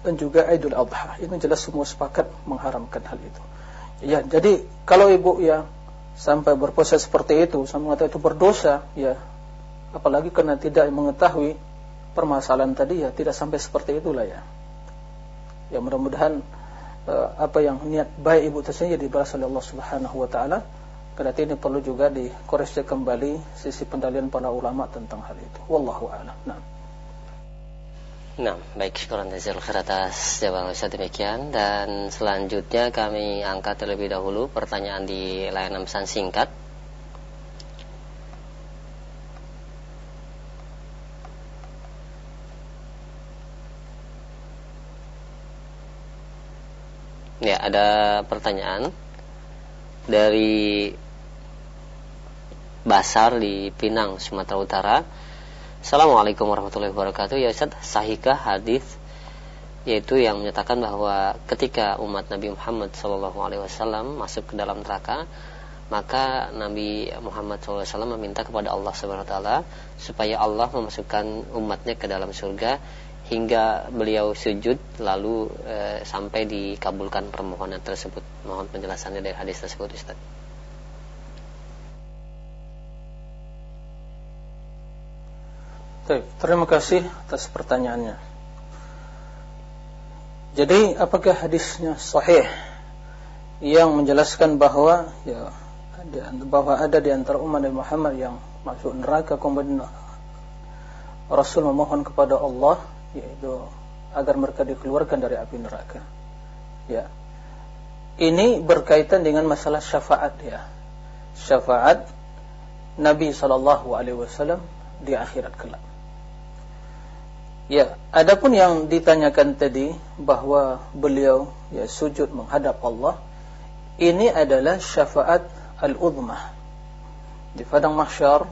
Dan juga Idul Adha. Ini jelas semua sepakat mengharamkan hal itu. Ya, jadi kalau ibu ya sampai berproses seperti itu, sampai mengatakan itu berdosa, ya apalagi karena tidak mengetahui permasalahan tadi ya tidak sampai seperti itulah ya. Ya mudah-mudahan uh, apa yang niat baik ibu tersebut dibalas oleh Allah Subhanahu wa taala. Karena ini perlu juga dikoreksi kembali sisi pendalian para ulama tentang hal itu. Wallahu a'lam. Nah. Nah, baik kurang jazil khair atas jawaban Ustaz demikian dan selanjutnya kami angkat terlebih dahulu pertanyaan di layanan pesan singkat. Ya, ada pertanyaan dari Basar di Pinang, Sumatera Utara Assalamualaikum warahmatullahi wabarakatuh. Ya Ustaz, sahihkah hadis yaitu yang menyatakan bahwa ketika umat Nabi Muhammad SAW masuk ke dalam neraka, maka Nabi Muhammad SAW meminta kepada Allah Taala supaya Allah memasukkan umatnya ke dalam surga hingga beliau sujud lalu e, sampai dikabulkan permohonan tersebut. Mohon penjelasannya dari hadis tersebut Ustaz. Baik, terima kasih atas pertanyaannya. Jadi, apakah hadisnya sahih yang menjelaskan bahwa ya bahwa ada di antara umat Nabi Muhammad yang masuk neraka kemudian Rasul memohon kepada Allah yaitu agar mereka dikeluarkan dari api neraka. Ya. Ini berkaitan dengan masalah syafaat ya. Syafaat Nabi sallallahu alaihi wasallam di akhirat kelak. Ya, adapun yang ditanyakan tadi bahwa beliau ya sujud menghadap Allah, ini adalah syafaat al-udmah. Di padang mahsyar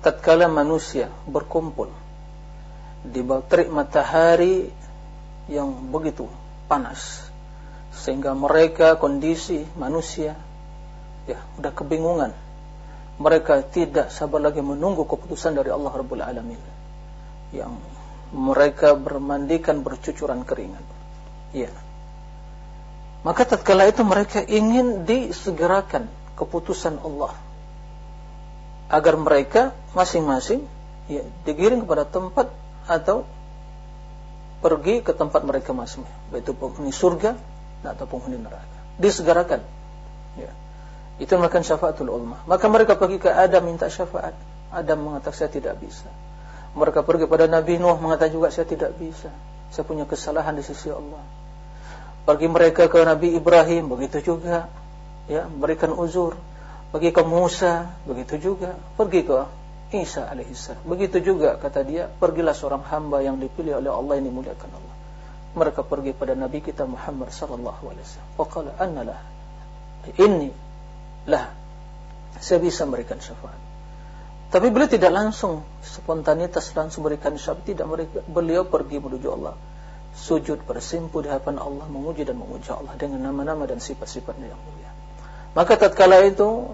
tatkala manusia berkumpul di bawah terik matahari yang begitu panas sehingga mereka kondisi manusia ya udah kebingungan mereka tidak sabar lagi menunggu keputusan dari Allah Rabbul Alamin yang mereka bermandikan bercucuran keringat. Ya. Maka tatkala itu mereka ingin disegerakan keputusan Allah agar mereka masing-masing ya, digiring kepada tempat atau pergi ke tempat mereka masing-masing, yaitu penghuni surga atau penghuni neraka. Disegerakan. Ya. Itu melakukan syafaatul ulama. Maka mereka pergi ke Adam minta syafaat. Adam mengatakan saya tidak bisa. Mereka pergi pada Nabi Nuh mengatakan juga saya tidak bisa. Saya punya kesalahan di sisi Allah. Pergi mereka ke Nabi Ibrahim begitu juga. Ya, berikan uzur. Pergi ke Musa begitu juga. Pergi ke Isa alaihissalam. Begitu juga kata dia, pergilah seorang hamba yang dipilih oleh Allah ini muliakan Allah. Mereka pergi pada Nabi kita Muhammad sallallahu alaihi wasallam. Faqala annalah inni lah saya bisa memberikan syafaat. Tapi beliau tidak langsung spontanitas langsung berikan syafaat, tidak mereka, beliau pergi menuju Allah. Sujud bersimpu di hadapan Allah, memuji dan memuja Allah dengan nama-nama dan sifat-sifatnya yang mulia. Maka tatkala itu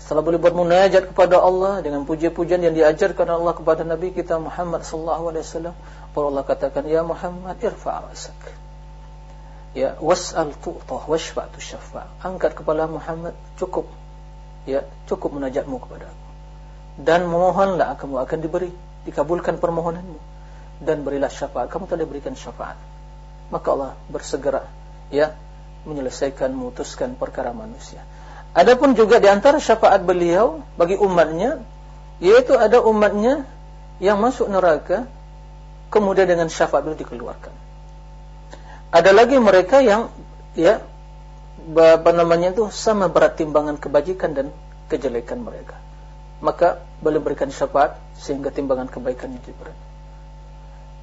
setelah beliau bermunajat kepada Allah dengan puji-pujian yang diajarkan Allah kepada Nabi kita Muhammad sallallahu alaihi wasallam, Allah katakan, "Ya Muhammad, irfa' rasak." Ya, was'al tu'tah washfa' tusyaffa. Angkat kepala Muhammad, cukup. Ya, cukup munajatmu kepada aku dan memohonlah kamu akan diberi dikabulkan permohonanmu. Dan berilah syafaat. Kamu telah diberikan syafaat. Maka Allah bersegera ya menyelesaikan memutuskan perkara manusia. Adapun juga di antara syafaat beliau bagi umatnya yaitu ada umatnya yang masuk neraka kemudian dengan syafaat beliau dikeluarkan. Ada lagi mereka yang ya apa namanya itu sama berat timbangan kebajikan dan kejelekan mereka maka boleh berikan syafaat sehingga timbangan kebaikan itu berat.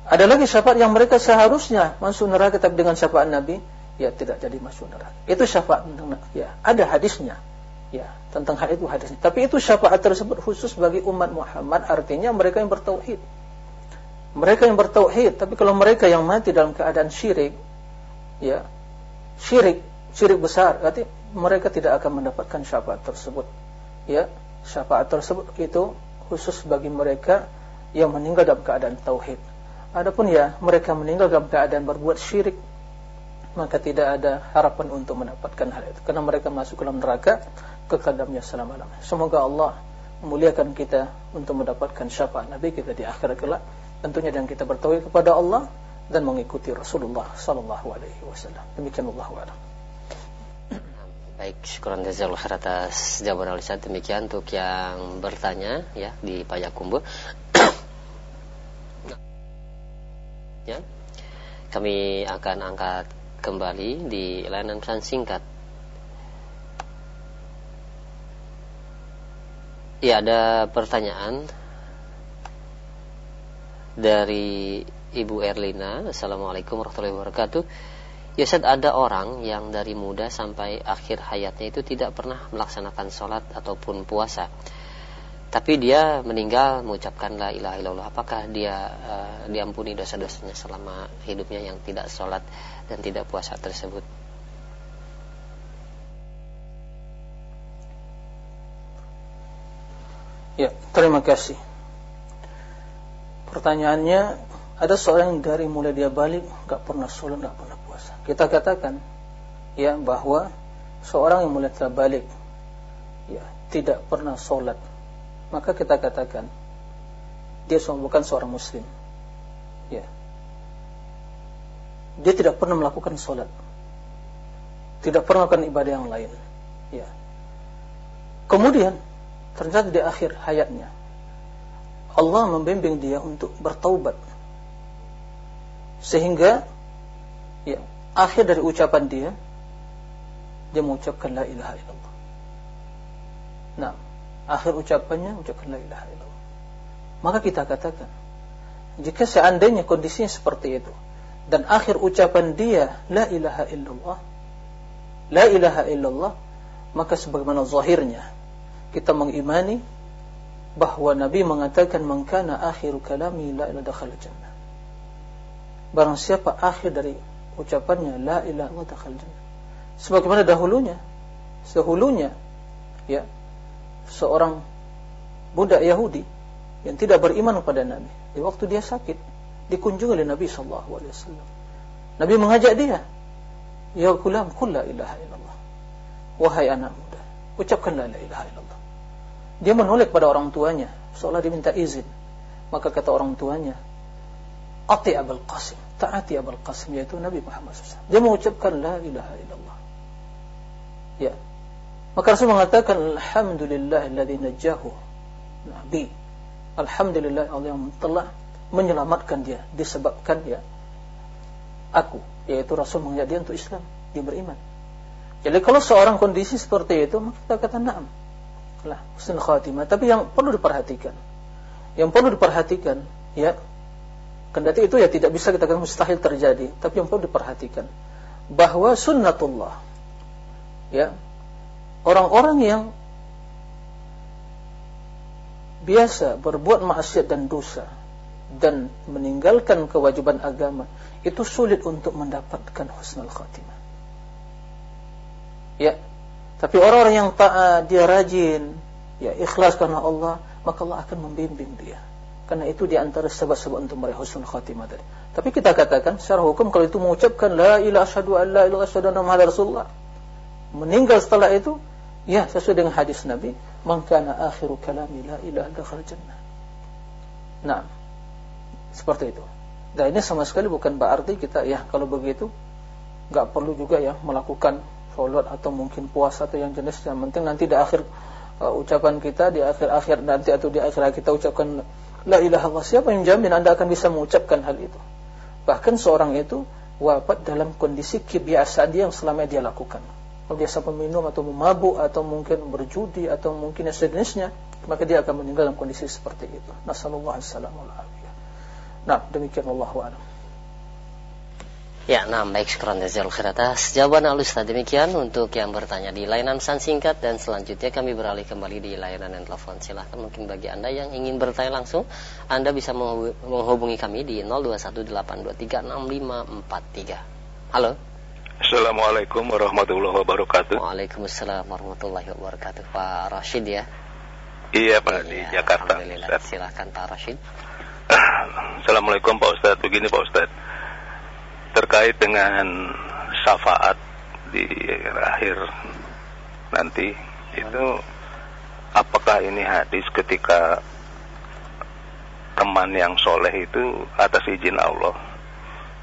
Ada lagi syafaat yang mereka seharusnya masuk neraka tapi dengan syafaat Nabi ya tidak jadi masuk neraka. Itu syafaat ya ada hadisnya. Ya, tentang hal itu hadisnya. Tapi itu syafaat tersebut khusus bagi umat Muhammad artinya mereka yang bertauhid. Mereka yang bertauhid, tapi kalau mereka yang mati dalam keadaan syirik ya, syirik, syirik besar, berarti mereka tidak akan mendapatkan syafaat tersebut. Ya, syafaat tersebut itu khusus bagi mereka yang meninggal dalam keadaan tauhid. Adapun ya mereka meninggal dalam keadaan berbuat syirik, maka tidak ada harapan untuk mendapatkan hal itu karena mereka masuk ke dalam neraka kekadamnya selama-lamanya. Semoga Allah memuliakan kita untuk mendapatkan syafaat Nabi kita di akhirat kelak. Tentunya dengan kita bertauhid kepada Allah dan mengikuti Rasulullah sallallahu alaihi wasallam. Demikian Allah a'lam. Baik, syukuran jazakallahu khair atas jawaban Alisa. Demikian untuk yang bertanya ya di Payakumbuh. ya. Kami akan angkat kembali di layanan pesan singkat Ya, ada pertanyaan dari Ibu Erlina. Assalamualaikum warahmatullahi wabarakatuh. Ya Ustaz, ada orang yang dari muda sampai akhir hayatnya itu tidak pernah melaksanakan sholat ataupun puasa. Tapi dia meninggal mengucapkan la ilaha illallah. Apakah dia uh, diampuni dosa-dosanya selama hidupnya yang tidak sholat dan tidak puasa tersebut? Ya, terima kasih. Pertanyaannya, ada seorang yang dari mulai dia balik nggak pernah sholat, nggak pernah puasa. Kita katakan ya bahwa seorang yang mulai telah balik ya tidak pernah sholat, maka kita katakan dia bukan seorang muslim. Ya. Dia tidak pernah melakukan sholat. Tidak pernah melakukan ibadah yang lain. Ya. Kemudian ternyata di akhir hayatnya Allah membimbing dia untuk bertaubat sehingga akhir dari ucapan dia dia mengucapkan la ilaha illallah nah akhir ucapannya ucapkan la ilaha illallah maka kita katakan jika seandainya kondisinya seperti itu dan akhir ucapan dia la ilaha illallah la ilaha illallah maka sebagaimana zahirnya kita mengimani bahwa Nabi mengatakan mengkana akhiru kalami la ilaha jannah. Barang siapa akhir dari ucapannya la ilaha illallah dakhal jannah. Sebagaimana dahulunya, sehulunya ya seorang budak Yahudi yang tidak beriman kepada Nabi di waktu dia sakit dikunjungi oleh Nabi sallallahu alaihi wasallam. Nabi mengajak dia, "Ya gulam, qul la ilaha illallah." Wahai anak muda, ucapkan la ilaha illallah. Dia menoleh pada orang tuanya, seolah diminta izin. Maka kata orang tuanya, Ati Abul Qasim, taati Abul Qasim, yaitu Nabi Muhammad SAW. Dia mengucapkan La ilaha illallah. Ya. Maka Rasul mengatakan, Alhamdulillah alladhi najahu Nabi. Alhamdulillah Allah yang telah menyelamatkan dia disebabkan ya aku yaitu Rasul mengajak dia untuk Islam dia beriman jadi kalau seorang kondisi seperti itu maka kita kata na'am lah husnul khatimah tapi yang perlu diperhatikan yang perlu diperhatikan ya kendati itu ya tidak bisa kita katakan mustahil terjadi tapi yang perlu diperhatikan bahwa sunnatullah ya orang-orang yang biasa berbuat maksiat dan dosa dan meninggalkan kewajiban agama itu sulit untuk mendapatkan husnul khatimah ya tapi orang-orang yang taat, dia rajin, ya ikhlas karena Allah, maka Allah akan membimbing dia. Karena itu di antara sebab-sebab untuk meraih husnul khatimah tadi. Tapi kita katakan secara hukum kalau itu mengucapkan la ilaha asyhadu an la ilaha asyhadu anna muhammadar rasulullah. Meninggal setelah itu, ya sesuai dengan hadis Nabi, man kana akhiru kalami la ilaha dakhal jannah. Nah, seperti itu. Dan ini sama sekali bukan berarti kita ya kalau begitu nggak perlu juga ya melakukan sholat atau mungkin puasa atau yang jenis yang penting nanti di akhir uh, ucapan kita di akhir-akhir nanti atau di akhir kita ucapkan la ilaha illallah. Siapa yang jamin anda akan bisa mengucapkan hal itu? Bahkan seorang itu wafat dalam kondisi kebiasaan dia yang selama dia lakukan. Kalau biasa peminum atau memabuk atau mungkin berjudi atau mungkin yang sejenisnya maka dia akan meninggal dalam kondisi seperti itu. Nasallallahu alaihi wasallam. Nah demikian Allah a'lam Ya, nah baik sekarang jazal khair atas jawaban alus tadi demikian untuk yang bertanya di layanan pesan singkat dan selanjutnya kami beralih kembali di layanan dan telepon. Silahkan mungkin bagi Anda yang ingin bertanya langsung, Anda bisa menghubungi kami di 0218236543. Halo. Assalamualaikum warahmatullahi wabarakatuh. Waalaikumsalam warahmatullahi wabarakatuh. Pak Rashid ya. Iya Pak di iya, Jakarta. Alhamdulillah. Silahkan Pak Rashid. Assalamualaikum Pak Ustadz. Begini Pak Ustadz terkait dengan syafaat di akhir nanti itu apakah ini hadis ketika teman yang soleh itu atas izin Allah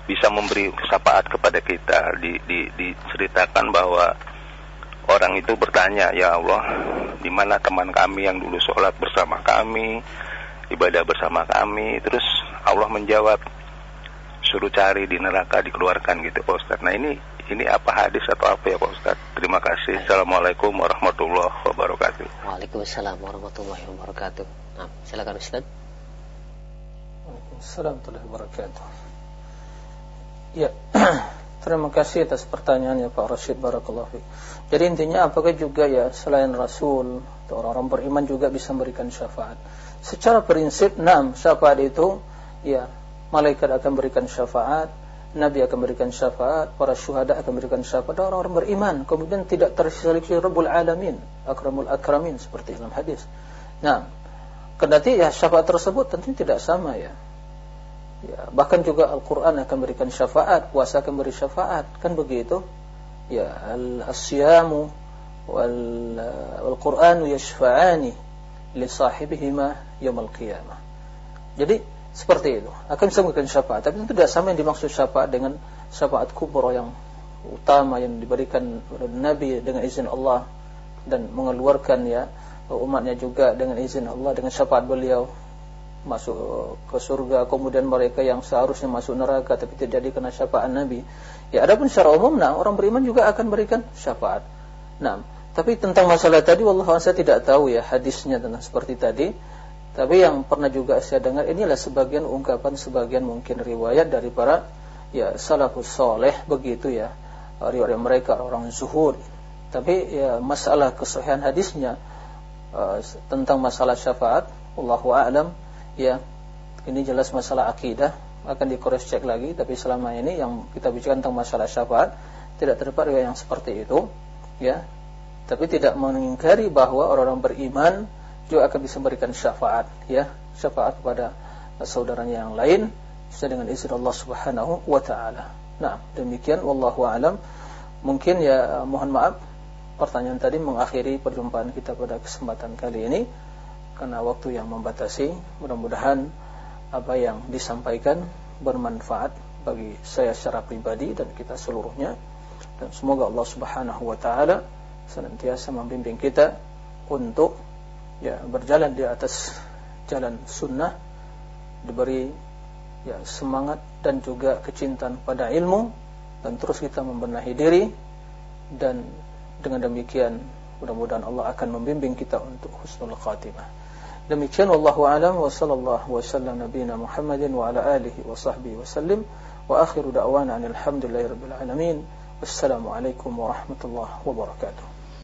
bisa memberi syafaat kepada kita? Di, di, diceritakan bahwa orang itu bertanya ya Allah di mana teman kami yang dulu sholat bersama kami ibadah bersama kami? Terus Allah menjawab suruh cari di neraka dikeluarkan gitu Pak Ustaz nah ini ini apa hadis atau apa ya Pak Ustaz terima kasih. Assalamualaikum warahmatullahi wabarakatuh. Waalaikumsalam warahmatullahi wabarakatuh. Nah, silakan Ustaz Waalaikumsalam warahmatullahi wabarakatuh. Ya, terima kasih atas pertanyaannya Pak Rashid Barakallahu Jadi intinya apakah juga ya selain Rasul atau orang-orang beriman juga bisa memberikan syafaat? Secara prinsip, enam syafaat itu ya malaikat akan berikan syafaat, Nabi akan berikan syafaat, para syuhada akan berikan syafaat, dan orang-orang beriman. Kemudian tidak terseleksi Rabbul Alamin, Akramul Akramin seperti dalam hadis. Nah, kendati ya syafaat tersebut tentunya tidak sama ya. Ya, bahkan juga Al-Quran akan berikan syafaat, puasa akan beri syafaat, kan begitu? Ya, al-asyamu wal Al-Quranu yashfa'ani li sahibihima yaumil qiyamah. Jadi seperti itu, akan bisa memberikan syafaat, tapi itu tidak sama yang dimaksud syafaat dengan syafaat kubro yang utama yang diberikan oleh Nabi dengan izin Allah dan mengeluarkan ya umatnya juga dengan izin Allah dengan syafaat beliau masuk ke surga kemudian mereka yang seharusnya masuk neraka tapi tidak dikena syafaat Nabi. Ya adapun secara umum nah orang beriman juga akan berikan syafaat. Nah tapi tentang masalah tadi wallahu saya tidak tahu ya hadisnya tentang seperti tadi tapi yang pernah juga saya dengar inilah sebagian ungkapan sebagian mungkin riwayat dari para ya salafus soleh begitu ya. Riwayat mereka orang zuhud. Tapi ya masalah kesahihan hadisnya uh, tentang masalah syafaat wallahu a'lam ya ini jelas masalah akidah akan di cross check lagi. Tapi selama ini yang kita bicara tentang masalah syafaat tidak terdapat yang seperti itu ya. Tapi tidak mengingkari bahwa orang-orang beriman juga akan bisa memberikan syafaat ya syafaat kepada saudaranya yang lain sesuai dengan izin Allah Subhanahu wa taala. Nah, demikian wallahu alam. Mungkin ya mohon maaf pertanyaan tadi mengakhiri perjumpaan kita pada kesempatan kali ini karena waktu yang membatasi. Mudah-mudahan apa yang disampaikan bermanfaat bagi saya secara pribadi dan kita seluruhnya. Dan semoga Allah Subhanahu wa taala senantiasa membimbing kita untuk ya berjalan di atas jalan sunnah diberi ya semangat dan juga kecintaan pada ilmu dan terus kita membenahi diri dan dengan demikian mudah-mudahan Allah akan membimbing kita untuk husnul khatimah. Demikian wallahu alam wa sallallahu wa sallam nabiyina Muhammadin wa ala alihi wa sahbihi wa sallim wa akhiru da'wana alhamdulillahi rabbil alamin. Wassalamu alaikum warahmatullahi wabarakatuh.